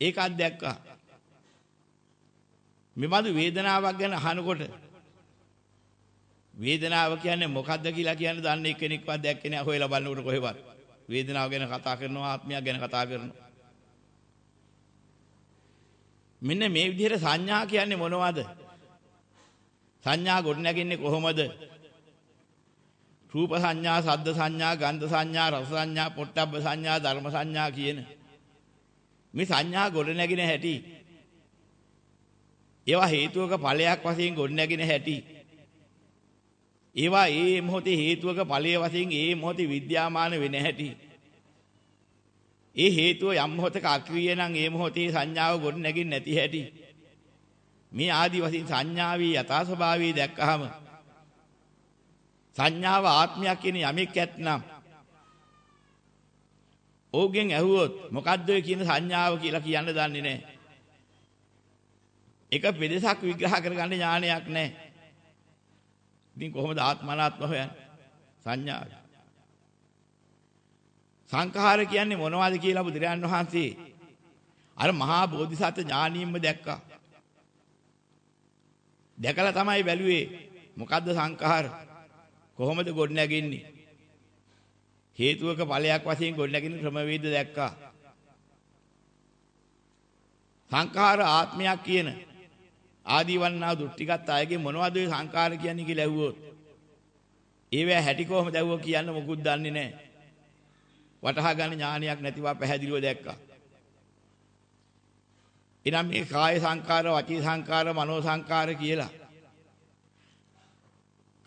ඒකත් දැක්කා. මෙබඳු වේදනාවක් ගැන අහනකොට වේදනාව කියන්නේ මොකද්ද කියලා කියන්න දන්නේ එක්කෙනෙක්වත් දැක්කේ නැහැ හොයලා බලනකොට කොහෙවත්. වේදනාව ගැන කතා කරනවා ආත්මයක් ගැන කතා කරනවා. මෙන්න මේ විදිහට සංඥා කියන්නේ මොනවද? සංඥා ගොඩනැගෙන්නේ කොහොමද? රූප සංඥා, සද්ද සංඥා, ගන්ධ සංඥා, රස සංඥා, පොට්ටබ්බ සංඥා, ධර්ම සංඥා කියන මේ සංඥා ගොඩනැගෙන හැටි ඒවා හේතුවක ඵලයක් වශයෙන් ගොඩනැගෙන හැටි ඒවා ඒ මොහොතේ හේතුවක ඵලයේ වශයෙන් ඒ මොහොතේ විද්‍යාමාන වෙන හැටි. ඒ හේතුව යම් මොහොතක අක්‍රීය නම් ඒ මොහොතේ සංඥාව ගොඩ නැගින් නැති හැටි. මේ ආදි වශයෙන් සංඥාවේ යථා ස්වභාවය දැක්කහම සංඥාව ආත්මයක් කියන යමෙක් ඇත්නම් ඕගෙන් ඇහුවොත් මොකද්ද කියන සංඥාව කියලා කියන්න දන්නේ නැහැ. එක පෙදසක් විග්‍රහ කරගන්න ඥානයක් නැහැ. ඉතින් කොහොමද ආත්මනාත්ම හොයන්නේ? සංඥාව. සංඛාර කියන්නේ මොනවද කියලා බුදුරජාන් වහන්සේ අර මහා බෝධිසත්ව ඥානියෙන්ම දැක්කා. දැකලා තමයි බැලුවේ මොකද්ද සංඛාර? කොහොමද ගොඩනැගෙන්නේ? හේතුවක ඵලයක් වශයෙන් ගොඩනැගෙන ක්‍රමවේද දැක්කා. සංඛාර ආත්මයක් කියන ආදීවන්නා දෘෂ්ටිගත අයගේ මොනවද ඔය සංකාර කියන්නේ කියලා ඇහුවොත් ඒවැ හැටි කොහොමද ඇහුවෝ කියන්න මොකුත් දන්නේ නැහැ. වටහා ගන්න ඥානයක් නැතිව පැහැදිලිව දැක්කා. එනම් මේ කාය සංකාර, වචී සංකාර, මනෝ සංකාර කියලා.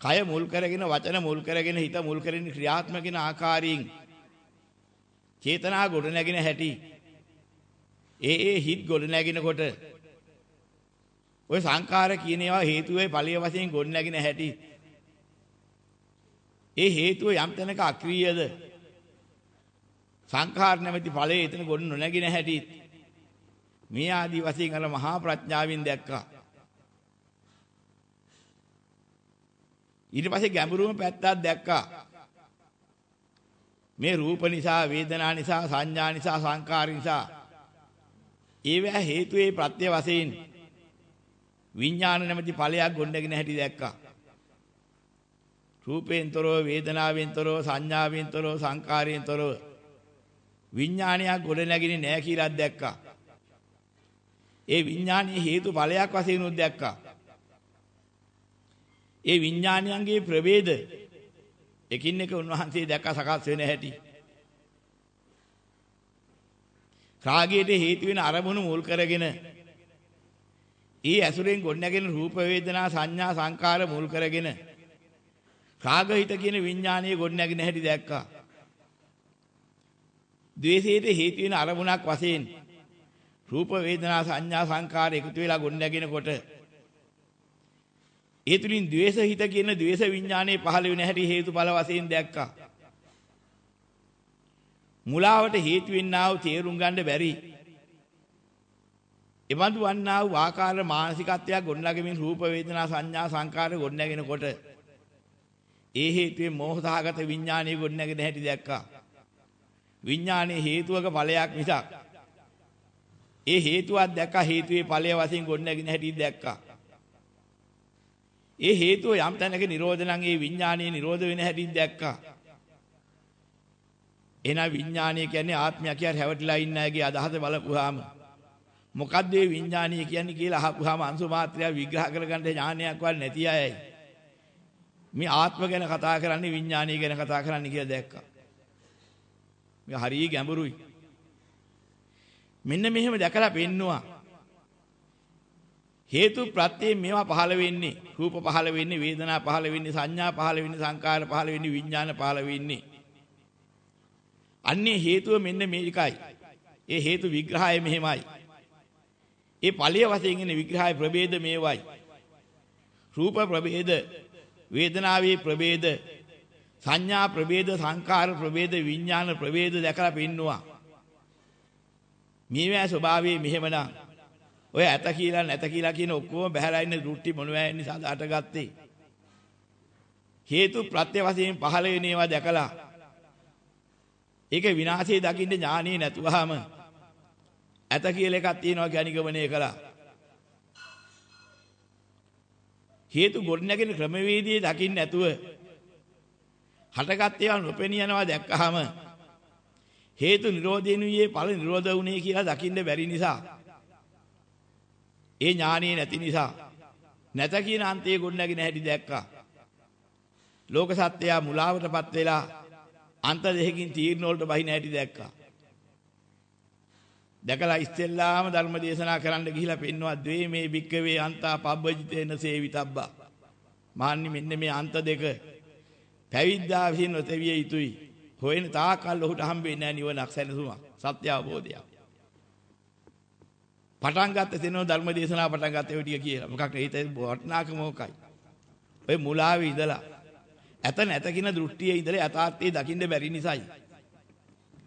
කය මුල් කරගෙන වචන මුල් කරගෙන හිත මුල් කරගෙන ක්‍රියාත්මක වෙන ආකාරයෙන් චේතනා ගොඩ නැගෙන හැටි ඒ ඒ හිත් ගොඩ නැගිනකොට ඔය සංඛාර කියන ඒවා හේතුවේ ඵලයේ වශයෙන් ගොඩ නැගින හැටි ඒ හේතුව යම් තැනක අක්‍රීයද සංඛාර නැමැති ඵලයේ එතන ගොඩ නොනැගින හැටි මේ ආදී වශයෙන් අර මහා ප්‍රඥාවෙන් දැක්කා. ඊට පස්සේ ගැඹුරුම පැත්තක් දැක්කා. මේ රූප නිසා වේදනා නිසා සංඥා නිසා සංකාර නිසා. ඒවැ හේතුවේ ප්‍රත්‍ය වශයෙන් විඥාන නැමැති ඵලයක් ගොඩනගෙන හැටි දැක්කා. රූපේන්තරෝ වේදනාවෙන්තරෝ සංඥාවෙන්තරෝ සංකාරයෙන්තරෝ විඥානයක් ගොඩනැගිනේ නැහැ කියලා දැක්කා. ඒ විඥානයේ හේතු ඵලයක් වශයෙන් උත් දැක්කා. ඒ විඥානයන්ගේ ප්‍රවේද එකින් එක උන්වහන්සේ දැක්ක සකස් වෙන හැටි. රාගයට හේතු වෙන අරමුණු මුල් කරගෙන ඊ ඇසුරෙන් ගොඩනැගෙන රූප වේදනා සංඥා සංකාර මුල් කරගෙන රාගහිත කියන විඥානීය ගොඩනැගෙන හැටි දැක්කා. ද්වේෂයට හේතු වෙන අරමුණක් වශයෙන් රූප වේදනා සංඥා සංකාර එකතු වෙලා ගොඩනැගෙනකොට ඒ තුලින් ද්වේෂ හිත කියන ද්වේෂ විඥානයේ පහළ වෙන හැටි හේතුඵල වශයෙන් දැක්කා. මුලාවට හේතු වෙන්නා වූ තේරුම් ගන්න බැරි. එවන්දු වන්නා වූ ආකාර මානසිකත්වයක් ගොඩනගමින් රූප වේදනා සංඥා සංකාර ගොඩනගෙනකොට ඒ හේතුවේ මෝහසහගත විඥානීය ගොඩනගෙන හැටි දැක්කා. විඥානයේ හේතුවක ඵලයක් මිසක් ඒ හේතුවක් දැක්කා හේතුවේ ඵලය වශයෙන් ගොඩනගෙන හැටි දැක්කා. ඒ හේතුව යම් තැනක නිරෝධ නම් ඒ විඥානීය නිරෝධ වෙන හැටි දැක්කා. එහෙනම් විඥානීය කියන්නේ ආත්මය කියලා හැවටිලා ඉන්න අයගේ අදහස බලපුවාම මොකද්ද මේ විඥානීය කියන්නේ කියලා අහපුවාම අංශු මාත්‍රය විග්‍රහ කරගන්න ඥානයක් වත් නැති අයයි. මේ ආත්ම ගැන කතා කරන්නේ විඥානීය ගැන කතා කරන්නේ කියලා දැක්කා. මේ හරිය ගැඹුරුයි. මෙන්න මෙහෙම දැකලා පෙන්නවා. හේතු ප්‍රත්‍යයෙන් මේවා පහළ වෙන්නේ රූප පහළ වෙන්නේ වේදනා පහළ වෙන්නේ සංඥා පහළ වෙන්නේ සංකාර පහළ වෙන්නේ විඥාන පහළ වෙන්නේ අන්නේ හේතුව මෙන්න මේකයි ඒ හේතු විග්‍රහය මෙහෙමයි ඒ ඵලයේ වශයෙන් ඉන්න විග්‍රහය ප්‍රභේද මේවයි රූප ප්‍රභේද වේදනාවේ ප්‍රභේද සංඥා ප්‍රභේද සංකාර ප්‍රභේද විඥාන ප්‍රභේද දැකලා පෙන්නවා මේවා ස්වභාවයේ මෙහෙමනම් ඔය ඇත කියලා නැත කියලා කියන ඔක්කොම බහැලා ඉන්න දෘෂ්ටි මොනවෑ නිසා දාටගත්තේ. හේතු ප්‍රත්‍ය වශයෙන් පහළ වෙන ඒවා දැකලා ඒක විනාශයේ දකින්න ඥානෙ නැතුවම ඇත කියලා එකක් තියෙනවා ගැනිගමනය කළා. හේතු ගොඩනැගෙන ක්‍රමවේදයේ දකින්න නැතුව හටගත් ඒවා නොපෙනියනවා දැක්කහම හේතු නිරෝධිනුයේ ඵල නිරෝධ වුණේ කියලා දකින්න බැරි නිසා ඒ ඥානිය නැති නිසා නැත කියන අන්තයේ ගොඩනැගෙන හැටි දැක්කා. ලෝක සත්‍යය මුලාවටපත් වෙලා අන්ත දෙකකින් තීරණ වලට බහින හැටි දැක්කා. දැකලා ඉස්සෙල්ලාම ධර්ම දේශනා කරන්න ගිහිලා පෙන්නවා ද්වේමේ භික්කවේ අන්තා පබ්බජිතේන සේවිතබ්බා. මාන්නි මෙන්න මේ අන්ත දෙක පැවිද්දා විසින් නොතෙවිය යුතුයි. හොයන තාකල් ඔහුට හම්බෙන්නේ නැහැ නිවනක් සැනසුමක් සත්‍ය අවබෝධයක්. පටන් ගත්ත තැනෝ ධර්ම දේශනාව පටන් ගත්තේ ඔය ටික කියලා. මොකක් ඒත වටනාකම මොකයි? ඔය මුලාවේ ඉඳලා ඇත නැත කියන දෘෂ්ටියේ ඉඳලා යථාර්ථයේ දකින්න බැරි නිසායි.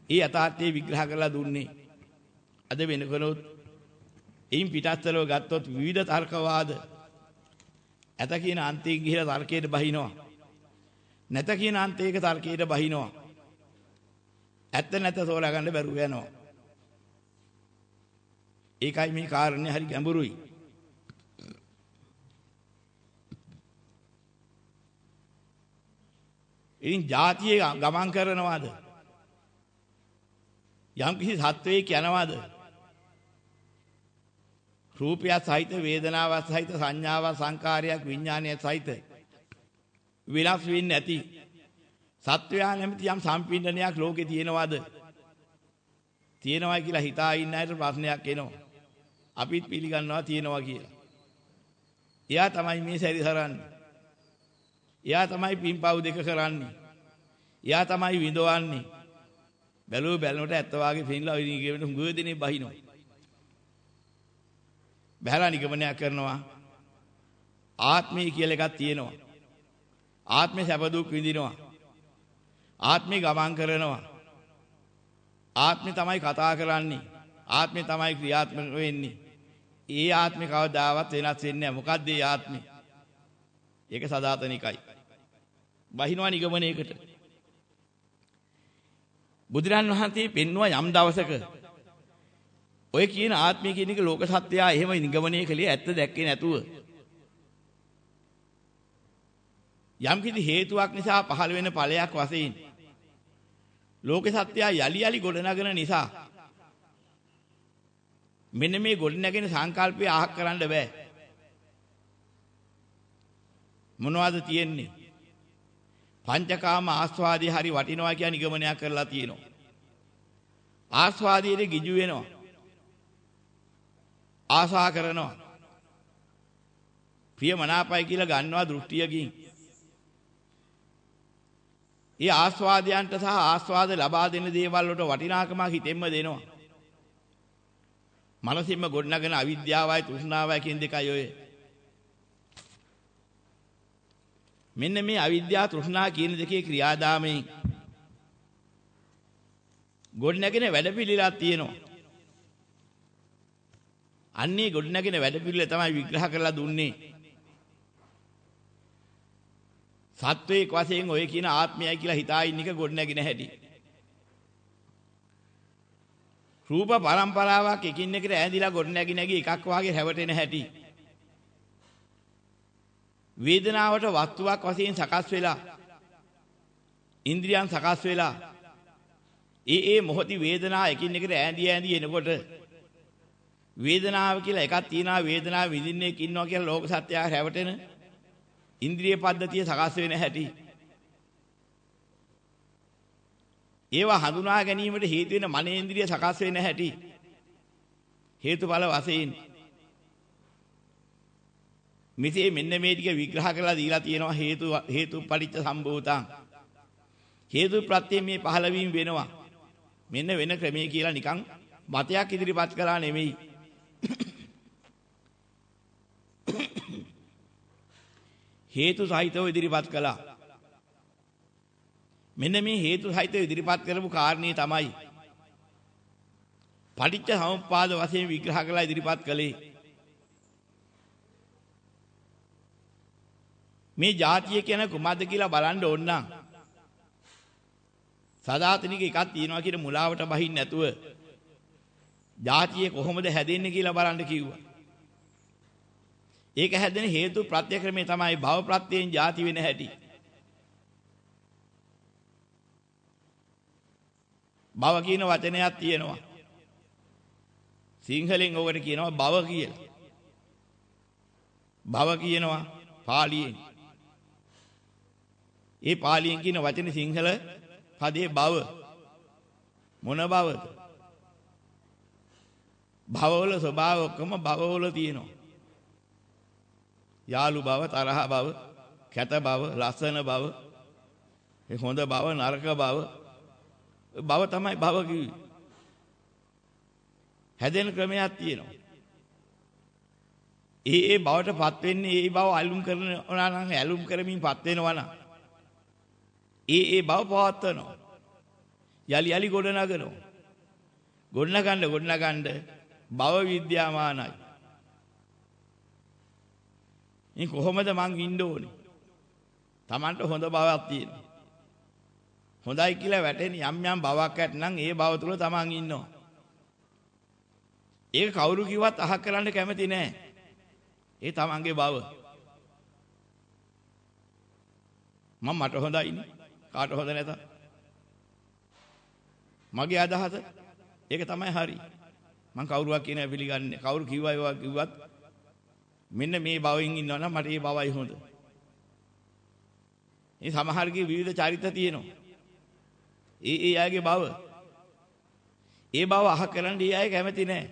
ඒ යථාර්ථයේ විග්‍රහ කරලා දුන්නේ. අද වෙනකොනොත් එයින් පිටස්තරව ගත්තොත් විවිධ තර්කවාද ඇත කියන අන්තයෙන් ගිහිලා තර්කයට බහිනවා. නැත කියන අන්තයක තර්කයට බහිනවා. ඇත්ත නැත සෝලා ගන්න බැරුව යනවා. ඒකයි මේ කාරණේ හරි ගැඹුරුයි. ඉතින් જાතියේ ගමන් කරනවාද? යම් කිසි සත්වයක යනවාද? රූපය සහිත වේදනාව සහිත සංඥාව සංකාරයක් විඥානය සහිත විලාස් වෙන්නේ නැති සත්වයා නැමැති යම් සම්පින්ඩනයක් ලෝකේ තියෙනවද? තියෙනවයි කියලා හිතා ඉන්න අයට ප්‍රශ්නයක් එනවා. අපිත් පිළිගන්නවා තියෙනවා කියලා. එයා තමයි මේ සැරිසරන්නේ. එයා තමයි පින්පව් දෙක කරන්නේ. එයා තමයි විඳවන්නේ. බැලුව බැලනකොට ඇත්ත වාගේ පින්ලා ඉගෙන හුඟ දෙනේ බහිනවා. බහැලා නිගමනය කරනවා ආත්මය කියලා එකක් තියෙනවා. ආත්මේ සැප දුක් විඳිනවා. ආත්මේ ගමන් කරනවා. ආත්මේ තමයි කතා කරන්නේ. ආත්මේ තමයි ක්‍රියාත්මක වෙන්නේ. ඒ ආත්මේ කවදාවත් වෙනස් වෙන්නේ නැහැ. මොකද්ද ඒ ආත්මේ? ඒක සදාතනිකයි. බහිනවා නිගමනයේකට. බුදුරන් වහන්සේ පෙන්වුවා යම් දවසක ඔය කියන ආත්මය කියන එක ලෝක සත්‍යය එහෙම නිගමනය කළේ ඇත්ත දැක්කේ නැතුව යම් කිසි හේතුවක් නිසා පහළ වෙන ඵලයක් වශයෙන් ලෝක සත්‍යය යලි යලි ගොඩනගන නිසා මෙන්න මේ ගොඩනැගෙන සංකල්පය අහක් කරන්න බෑ. මොනවද තියෙන්නේ? පංචකාම ආස්වාදී හරි වටිනවා කියන නිගමනයක් කරලා තියෙනවා. ආස්වාදයේ ගිජු වෙනවා. ආසා කරනවා. ප්‍රිය මනාපයි කියලා ගන්නවා දෘෂ්ටියකින්. ඒ ආස්වාදයන්ට සහ ආස්වාද ලබා දෙන දේවල් වලට වටිනාකමක් හිතෙන්ම දෙනවා. මනසින්ම ගොඩනගෙන අවිද්‍යාවයි තෘෂ්ණාවයි කියන දෙකයි ඔය. මෙන්න මේ අවිද්‍යාව තෘෂ්ණා කියන දෙකේ ක්‍රියාදාමයෙන් ගොඩනගෙන වැඩපිළිවෙලක් තියෙනවා. අන්නේ ගොඩනගෙන වැඩපිළිවෙල තමයි විග්‍රහ කරලා දුන්නේ. සත්වයක වශයෙන් ඔය කියන ආත්මයයි කියලා හිතා ඉන්න එක ගොඩ නැගින හැටි. රූප පරම්පරාවක් එකින් එකට ඈඳිලා ගොඩ නැගි නැගි එකක් වාගේ හැවටෙන හැටි. වේදනාවට වස්තුවක් වශයෙන් සකස් වෙලා ඉන්ද්‍රියන් සකස් වෙලා ඒ ඒ මොහොතේ වේදනාව එකින් එකට ඈඳි ඈඳි එනකොට වේදනාව කියලා එකක් තියෙනවා වේදනාව විඳින්නේ ඉන්නවා කියලා ලෝක සත්‍යය හැවටෙන ඉන්ද්‍රිය පද්ධතිය සකස් වෙන හැටි. ඒවා හඳුනා ගැනීමට හේතු වෙන මනේන්ද්‍රිය සකස් වෙන හැටි. හේතුඵල වශයෙන් මෙසේ මෙන්න මේ ටික විග්‍රහ කරලා දීලා තියෙනවා හේතු හේතු පටිච්ච සම්භූතං. හේතු ප්‍රත්‍යයෙන් මේ පහළ වීම වෙනවා. මෙන්න වෙන ක්‍රමයේ කියලා නිකන් මතයක් ඉදිරිපත් කළා නෙමෙයි. හේතු සහිතව ඉදිරිපත් කළා. මෙන්න මේ හේතු සහිතව ඉදිරිපත් කරපු කාරණේ තමයි පටිච්ච සමුප්පාද වශයෙන් විග්‍රහ කරලා ඉදිරිපත් කළේ. මේ જાතිය කියන කුමද්ද කියලා බලන්න ඕන නම් සදාතනික එකක් තියෙනවා කියන මුලාවට බහින්න නැතුව જાතිය කොහොමද හැදෙන්නේ කියලා බලන්න කිව්වා. ඒක හැදෙන හේතු ප්‍රත්‍යක්‍රමේ තමයි භව ප්‍රත්‍යයෙන් ಜಾති වෙන හැටි. භව කියන වචනයක් තියෙනවා. සිංහලෙන් ඔකට කියනවා භව කියලා. භව කියනවා පාලියෙන්. ඒ පාලියෙන් කියන වචනේ සිංහල පදේ භව මොන භවද? භවවල ස්වභාව ඔක්කොම භවවල තියෙනවා. යාළු බව, තරහ බව, කැත බව, ලස්සන බව, හොඳ බව, නරක බව. බව තමයි භව කිව්වේ. හැදෙන ක්‍රමයක් තියෙනවා. ඒ ඒ බවටපත් වෙන්නේ ඒ බව අලුම් කරනවා නම් ඇලුම් කරමින් පත් වෙනවා නම් ඒ ඒ බව පවත්වනවා. යලි යලි ගොඩ නගනවා. ගොඩ නගන්න ගොඩ නගන්න භව විද්‍යාමානයි. ඉතින් කොහොමද මං ඉන්න ඕනේ? Tamanට හොඳ බවක් තියෙනවා. හොඳයි කියලා වැටෙන යම් යම් බවක් ඇතනම් ඒ බව තුල Taman ඉන්නවා. ඒක කවුරු කිව්වත් අහක් කරන්න කැමති නෑ. ඒ Tamanගේ බව. මම මට හොඳයිනේ. කාට හොඳ නැත. මගේ අදහස ඒක තමයි හරි. මං කවුරුවක් කියන පිළිගන්නේ. කවුරු කිව්වා ඒවා කිව්වත් මෙන්න මේ භවයෙන් ඉන්නවා නම් මට මේ භවයි හොඳ. මේ සමහරගේ විවිධ චරිත තියෙනවා. ඒ ඒ අයගේ භව. ඒ භව අහ කරන්න ඒ අය කැමති නැහැ.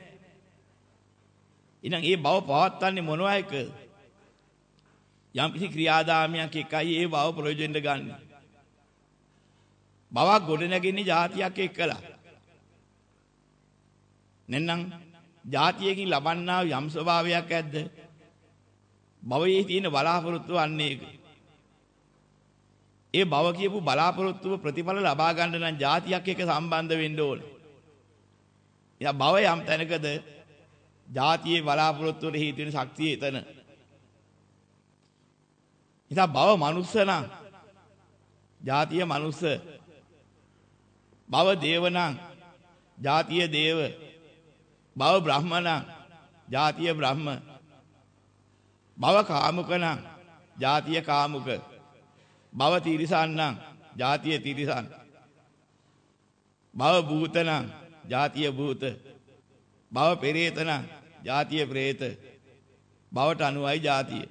එහෙනම් ඒ භව පවත්වන්නේ මොනවා එක? යම් කිසි ක්‍රියාදාමයක් එකයි ඒ භව ප්‍රයෝජනෙට ගන්න. භවක් ගොඩ නැගෙන්නේ જાතියක් එක්කලා. නැත්නම් જાතියකින් ලබන්නා යම් ස්වභාවයක් ඇද්ද? භවයේ තියෙන බලාපොරොත්තු වන්නේ ඒක. ඒ භව කියපු බලාපොරොත්තුව ප්‍රතිඵල ලබා ගන්න නම් જાතියක් එක්ක සම්බන්ධ වෙන්න ඕන. එයා භව යම් තැනකද જાතියේ බලාපොරොත්තුවට හේතු වෙන ශක්තිය එතන. ඉතින් භව මනුස්ස නම් ජාතිය මනුස්ස භව දේව නම් ජාතිය දේව භව බ්‍රහ්ම නම් ජාතිය බ්‍රහ්ම භව කාමුක නම් ජාතිය කාමුක. භව තිරිසන් නම් ජාතිය තිරිසන්. භව භූත නම් ජාතිය භූත. භව පෙරේත නම් ජාතිය ප්‍රේත. භවට අනුවයි ජාතිය.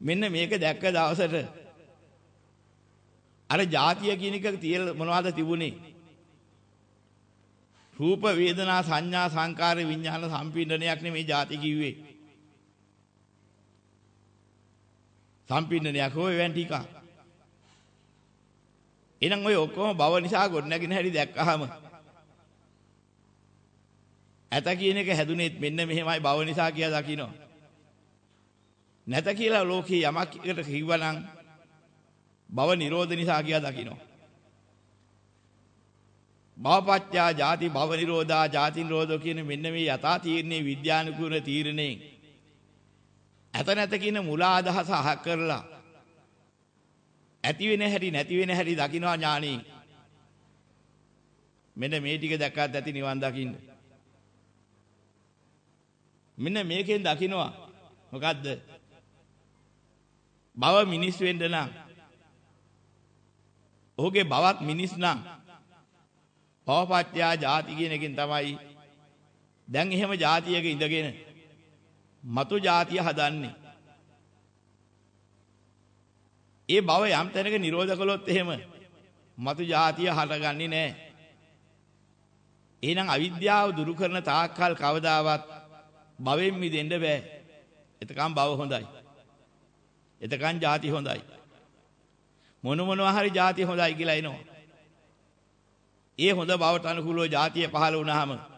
මෙන්න මේක දැක්ක දවසට අර ಜಾතිය කියන එක තියලා මොනවද තිබුණේ? රූප වේදනා සංඥා සංකාර විඥාන සම්පින්ඩනයක් නෙමේ ಜಾති කිව්වේ. සම්පින්ඩනයක් හෝ එවන් ටික. එහෙනම් ඔය ඔක්කොම භව නිසා ගොඩනැගෙන හැටි දැක්කහම ඇත කියන එක හැදුනේත් මෙන්න මෙහෙමයි භව නිසා කියලා දකින්න. නැත කියලා ලෝකේ යමක් එකට කිව්වනම් භව නිරෝධ නිසා කියලා දකින්න. භවපත්‍යා ජාති භව නිරෝධා ජාති නිරෝධෝ කියන මෙන්න මේ යථා තීරණේ විද්‍යානුකූල තීරණේ ඇත නැත කියන මුලා අදහස අහ කරලා ඇති වෙන හැටි නැති වෙන හැටි දකින්නවා ඥානෙ. මෙන්න මේ ටික දැක්කත් ඇති නිවන් දකින්න. මෙන්න මේකෙන් දකින්නවා මොකද්ද? භව මිනිස් වෙන්න නම්. ඔහුගේ බවත් මිනිස් නම්. භවපත්‍යා ಜಾති කියන එකෙන් තමයි. දැන් එහෙම ಜಾතියක ඉඳගෙන මතු જાතිය හදන්නේ. ඒ බව යම් තැනක නිරෝධ කළොත් එහෙම මතු જાතිය හටගන්නේ නැහැ. එහෙනම් අවිද්‍යාව දුරු කරන තාක්කල් කවදාවත් භවෙන් මිදෙන්න බෑ. එතකම් භව හොඳයි. එතකම් ಜಾති හොඳයි. මොන මොනවා හරි ಜಾති හොඳයි කියලා එනවා. ඒ හොඳ බවට අනුකූලව ಜಾතිය පහළ වුණාම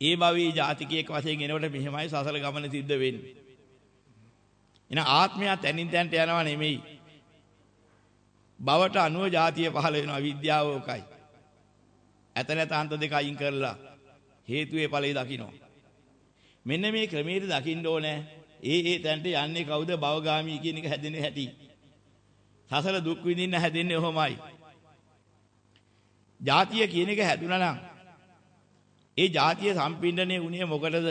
ඒ භවී ಜಾතිකයෙක් වශයෙන් එනකොට මෙහෙමයි සසල ගමන සිද්ධ වෙන්නේ. එන ආත්මය තැනින් තැනට යනවා නෙමෙයි. භවට අනුව ಜಾතිය පහළ වෙනවා විද්‍යාව ඔකයි. ඇත නැත අන්ත දෙක අයින් කරලා හේතුවේ ඵලයේ දකින්න. මෙන්න මේ ක්‍රමයේ දකින්න ඕනේ ඒ ඒ තැනට යන්නේ කවුද භවගාමී කියන එක හැදෙන හැටි. සසල දුක් විඳින්න හැදෙන්නේ ඔහොමයි. ජාතිය කියන එක හැදුනා නම් ඒ ජාතිය සම්පින්ඩණය වුණේ මොකටද?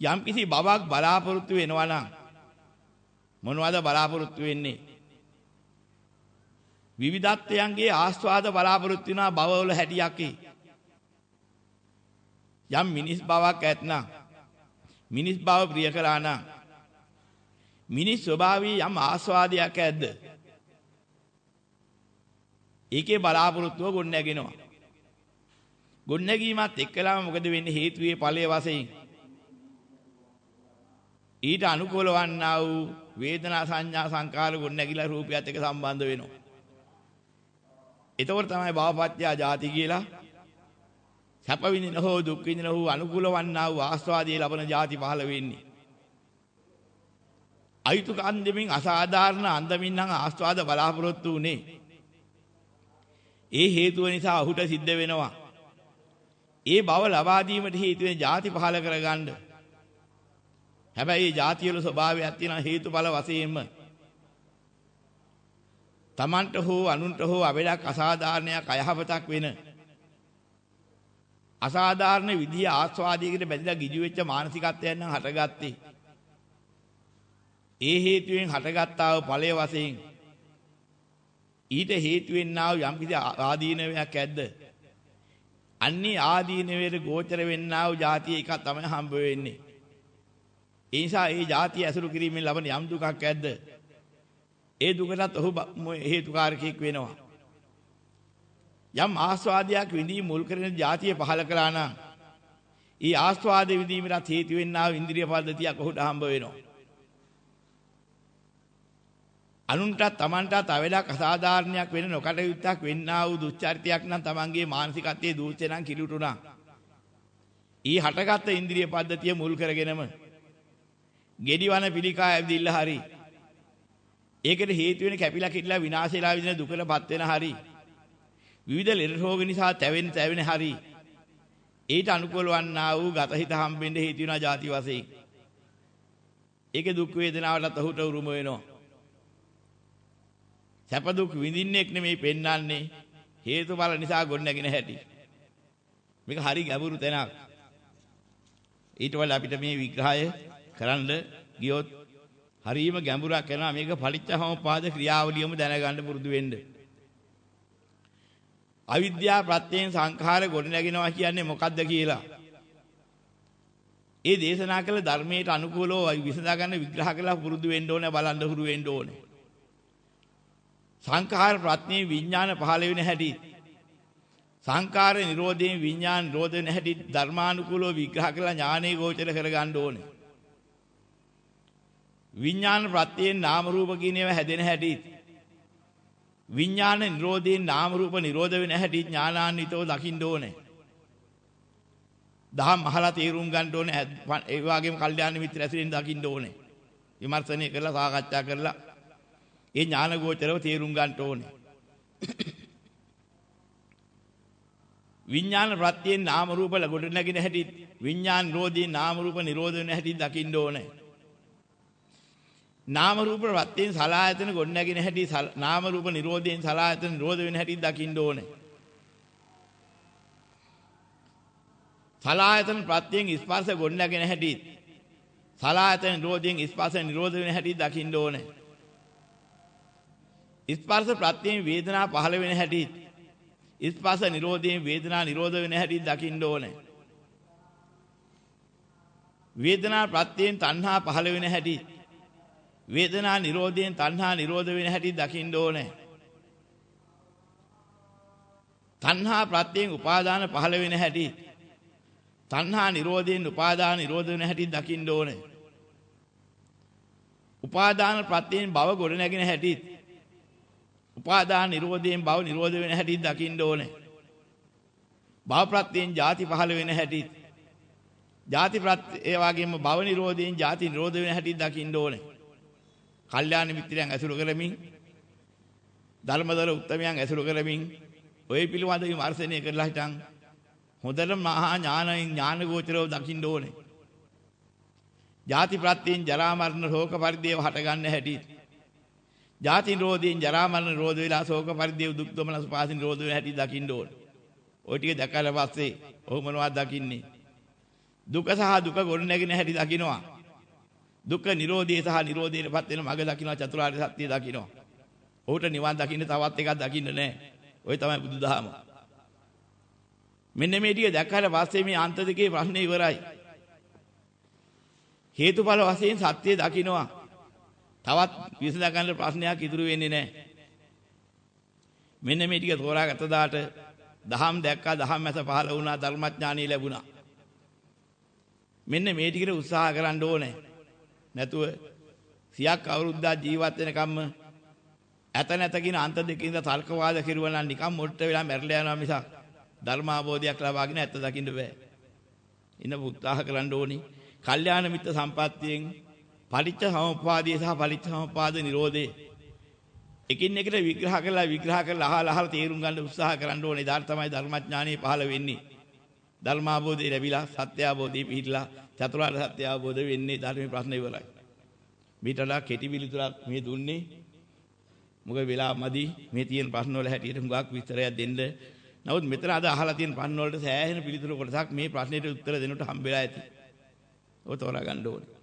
යම් කිසි බවක් බලාපොරොත්තු වෙනවා නම් මොනවද බලාපොරොත්තු වෙන්නේ? විවිධත්වයන්ගේ ආස්වාද බලාපොරොත්තු වෙනා භවවල හැටියක් යම් මිනිස් බවක් ඇතනම් මිනිස් බව ප්‍රිය කළා නම් මිනිස් ස්වභාවී යම් ආස්වාදයක් ඇද්ද? ඒකේ බලාපොරොත්තුව ගොඩනැගෙනවා. ගොඩනැගීමත් එක්කලාම මොකද වෙන්නේ හේතුවේ ඵලයේ වශයෙන්? ඊට අනුකූල වන්නා වූ වේදනා සංඥා සංකාර ගොඩනැගිලා රූපයත් එක්ක සම්බන්ධ වෙනවා. එතකොට තමයි භවපත්‍ය ජාති කියලා සැප විඳින හෝ දුක් විඳින හෝ අනුකූල වන්නා වූ ආස්වාදයේ ලබන ಜಾති පහළ වෙන්නේ. අයිතු කන්දෙමින් අසාධාරණ අන්දමින් නම් ආස්වාද බලාපොරොත්තු උනේ. ඒ හේතුව නිසා ඔහුට සිද්ධ වෙනවා. ඒ බව ලබා දීමට හේතු වෙන ಜಾති පහළ කරගන්න. හැබැයි මේ ಜಾති වල ස්වභාවයක් තියෙන හේතුඵල වශයෙන්ම තමන්ට හෝ අනුන්ට හෝ අවලක් අසාධාරණයක් අයහපතක් වෙන අසාධාරණ විදිය ආස්වාදයකට බැඳලා ගිජු වෙච්ච මානසිකත්වයන් නම් හටගත්තේ. ඒ හේතුවෙන් හටගත්තා වූ ඵලයේ වශයෙන් ඊට හේතු වෙන්නා වූ යම්කිසි ආදීනවයක් ඇද්ද? අන්නේ ආදීනවේර ගෝචර වෙන්නා වූ જાතිය එකක් තමයි හම්බ වෙන්නේ. ඒ නිසා ඒ જાතිය ඇසුරු කිරීමෙන් ලබන යම් දුකක් ඇද්ද? ඒ දුකටත් ඔහු හේතුකාරකෙක් වෙනවා. යම් ආස්වාදයක් විඳී මුල් කරගෙන જાතිය පහල කළා නම් ඊ ආස්වාද විඳීමට හේතු වෙන්නා වූ ඉන්ද්‍රිය පද්ධතියක් ඔහුට හම්බ වෙනවා. අනුන්ට තමන්ටත් අවලක් අසාධාරණයක් වෙන නොකටයුත්තක් වෙන්නා වූ දුස්චරිතයක් නම් තමන්ගේ මානසිකත්වයේ දූෂ්‍ය නම් කිලුටුණා. ඊ හටගත් ඉන්ද්‍රිය පද්ධතිය මුල් කරගෙනම gediwana පිළිකා ඇවිදිල්ල හරි. ඒකට හේතු වෙන කැපිලා කිඩලා විනාශයලා විදින දුකටපත් වෙන හරි. විවිධ ලෙඩ රෝග නිසා තැවෙන තැවෙන හරි. ඊට අනුකූල වන්නා වූ ගතහිත හම්බෙන්න හේතු වෙනා ಜಾති වශයෙන්. ඒකේ දුක් වේදනාවලත් ඔහුට උරුම වෙනවා. සැප දුක් විඳින්නෙක් නෙමෙයි පෙන්වන්නේ හේතුඵල නිසා ගොඩනැගෙන හැටි. මේක හරි ගැඹුරු තැනක්. ඊට වඩා අපිට මේ විග්‍රහය කරන්න ගියොත් හරීම ගැඹුරක් කරනවා මේක පටිච්චසමුපාද ක්‍රියාවලියම දැනගන්න පුරුදු වෙන්න. අවිද්‍යාව ප්‍රත්‍යයෙන් සංඛාර ගොඩනැගෙනවා කියන්නේ මොකද්ද කියලා. ඒ දේශනා කළ ධර්මයට අනුකූලව විසඳා ගන්න විග්‍රහ කරලා පුරුදු වෙන්න ඕනේ බලන්න හුරු වෙන්න ඕනේ. සංඛාර ප්‍රත්‍යේ විඥාන පහළ වෙන හැටි සංඛාර නිරෝධයෙන් විඥාන නිරෝධ වෙන හැටි ධර්මානුකූලව විග්‍රහ කරලා ඥානෙ ගෝචර කරගන්න ඕනේ. විඥාන ප්‍රත්‍යයෙන් නාම රූප කියන ඒවා හැදෙන හැටි විඥාන නිරෝධයෙන් නාම රූප නිරෝධ වෙන හැටි ඥානාන්විතව දකින්න ඕනේ. දහම් අහලා තේරුම් ගන්න ඕනේ. ඒ වගේම කල්යාණ මිත්‍ර ඇසුරෙන් දකින්න ඕනේ. විමර්ශනය කරලා සාකච්ඡා කරලා ඒ ඥාන ගෝචරව තේරුම් ගන්න ඕනේ. විඥාන ප්‍රත්‍යයෙන් නාම රූප ගොඩ නැගින හැටි විඥාන නිරෝධයෙන් නාම රූප නිරෝධ වෙන හැටි දකින්න ඕනේ. නාම රූප ප්‍රත්‍යයෙන් සලායතන ගොඩ නැගින හැටි නාම රූප නිරෝධයෙන් සලායතන නිරෝධ වෙන හැටි දකින්න ඕනේ. සලායතන ප්‍රත්‍යයෙන් ස්පර්ශ ගොඩ නැගෙන හැටි සලායතන නිරෝධයෙන් ස්පර්ශ නිරෝධ වෙන හැටි දකින්න ඕනේ. ස්පර්ශ ප්‍රත්‍යයෙන් වේදනා පහළ වෙන හැටි ස්පර්ශ නිරෝධයෙන් වේදනා නිරෝධ වෙන හැටි දකින්න ඕනේ. වේදනා ප්‍රත්‍යයෙන් තණ්හා පහළ වෙන හැටි වේදනා නිරෝධයෙන් තණ්හා නිරෝධ වෙන හැටි දකින්න ඕනේ. තණ්හා ප්‍රත්‍යයෙන් උපාදාන පහළ වෙන හැටි තණ්හා නිරෝධයෙන් උපාදාන නිරෝධ වෙන හැටි දකින්න ඕනේ. උපාදාන ප්‍රත්‍යයෙන් භව ගොඩ නැගෙන හැටි උපාදාන නිරෝධයෙන් භව නිරෝධ වෙන හැටි දකින්න ඕනේ. භව ප්‍රත්‍යයෙන් ජාති පහළ වෙන හැටි ජාති ප්‍රත්‍ය ඒ වගේම භව නිරෝධයෙන් ජාති නිරෝධ වෙන හැටි දකින්න ඕනේ. කල්යාණ මිත්‍රයන් ඇසුරු කරමින් ධර්මදර උත්තමයන් ඇසුරු කරමින් ඔය පිළිබඳව විමර්ශනය කරලා හිටන් හොඳට මහා ඥානයෙන් ඥාන ගෝචරව දකින්න ඕනේ. ජාති ප්‍රත්‍යයෙන් ජරා මරණ ශෝක පරිදේව හට ගන්න හැටි. ජාති නිරෝධයෙන් ජරා මරණ නිරෝධ වෙලා ශෝක පරිදේව දුක් දොමනස පාසි නිරෝධ වෙන හැටි දකින්න ඕනේ. ওই ටික දැකලා පස්සේ ඔහු මොනවද දකින්නේ? දුක සහ දුක ගොඩ නැගෙන හැටි දකින්නවා. දුක නිරෝධය සහ නිරෝධයටපත් වෙන මඟ දකින්නවා චතුරාර්ය සත්‍ය දකින්නවා. ඔහුට නිවන් දකින්න තවත් එකක් දකින්න නැහැ. ওই තමයි බුදුදහම. මෙන්න මේ ටික දැක්කට පස්සේ මේ අන්ත දෙකේ ප්‍රශ්නේ ඉවරයි. හේතුඵල වශයෙන් සත්‍ය දකින්නවා. තවත් විසඳ ගන්න ප්‍රශ්නයක් ඉතුරු වෙන්නේ නැහැ. මෙන්න මේ ටික තෝරාගත්ත දාට දහම් දැක්කා දහම් මැස පහළ වුණා ධර්මඥානිය ලැබුණා. මෙන්න මේ ටිකට උත්සාහ කරන්න ඕනේ. නැතුව සියක් අවුරුද්දක් ජීවත් වෙනකම්ම ඇත නැත කියන අන්ත දෙකින්ද තර්කවාද කෙරුවා නම් නිකම් මොට්ට වෙලා මැරලා යනවා මිසක් ධර්මාබෝධයක් ලබාගෙන ඇත්ත දකින්න බෑ. ඉන්න උත්සාහ කරන්න ඕනි. කල්යාණ මිත්‍ර සම්පත්තියෙන් පටිච්ච සමුප්පාදයේ සහ පටිච්ච සමුප්පාද නිරෝධේ එකින් එකට විග්‍රහ කරලා විග්‍රහ කරලා අහලා අහලා තේරුම් ගන්න උත්සාහ කරන්න ඕනේ. ඊදාර තමයි ධර්මඥානෙ පහළ වෙන්නේ. ධර්මාබෝධය ලැබිලා සත්‍ය අවබෝධය පිහිටලා චතුරාර්ය සත්‍ය අවබෝධ වෙන්නේ ධර්මයේ ප්‍රශ්න ඉවරයි. මීටලා කෙටි පිළිතුරක් මේ දුන්නේ. මොකද වෙලා මදි මේ තියෙන ප්‍රශ්න වල හැටියට හුඟක් විස්තරයක් දෙන්න නමුත් මෙතන අද අහලා තියෙන ප්‍රශ්න වලට සෑහෙන පිළිතුරු කොටසක් මේ ප්‍රශ්නෙට උත්තර දෙන්නට හම්බෙලා ඇති. ඔය තෝරා ගන්න ඕනේ.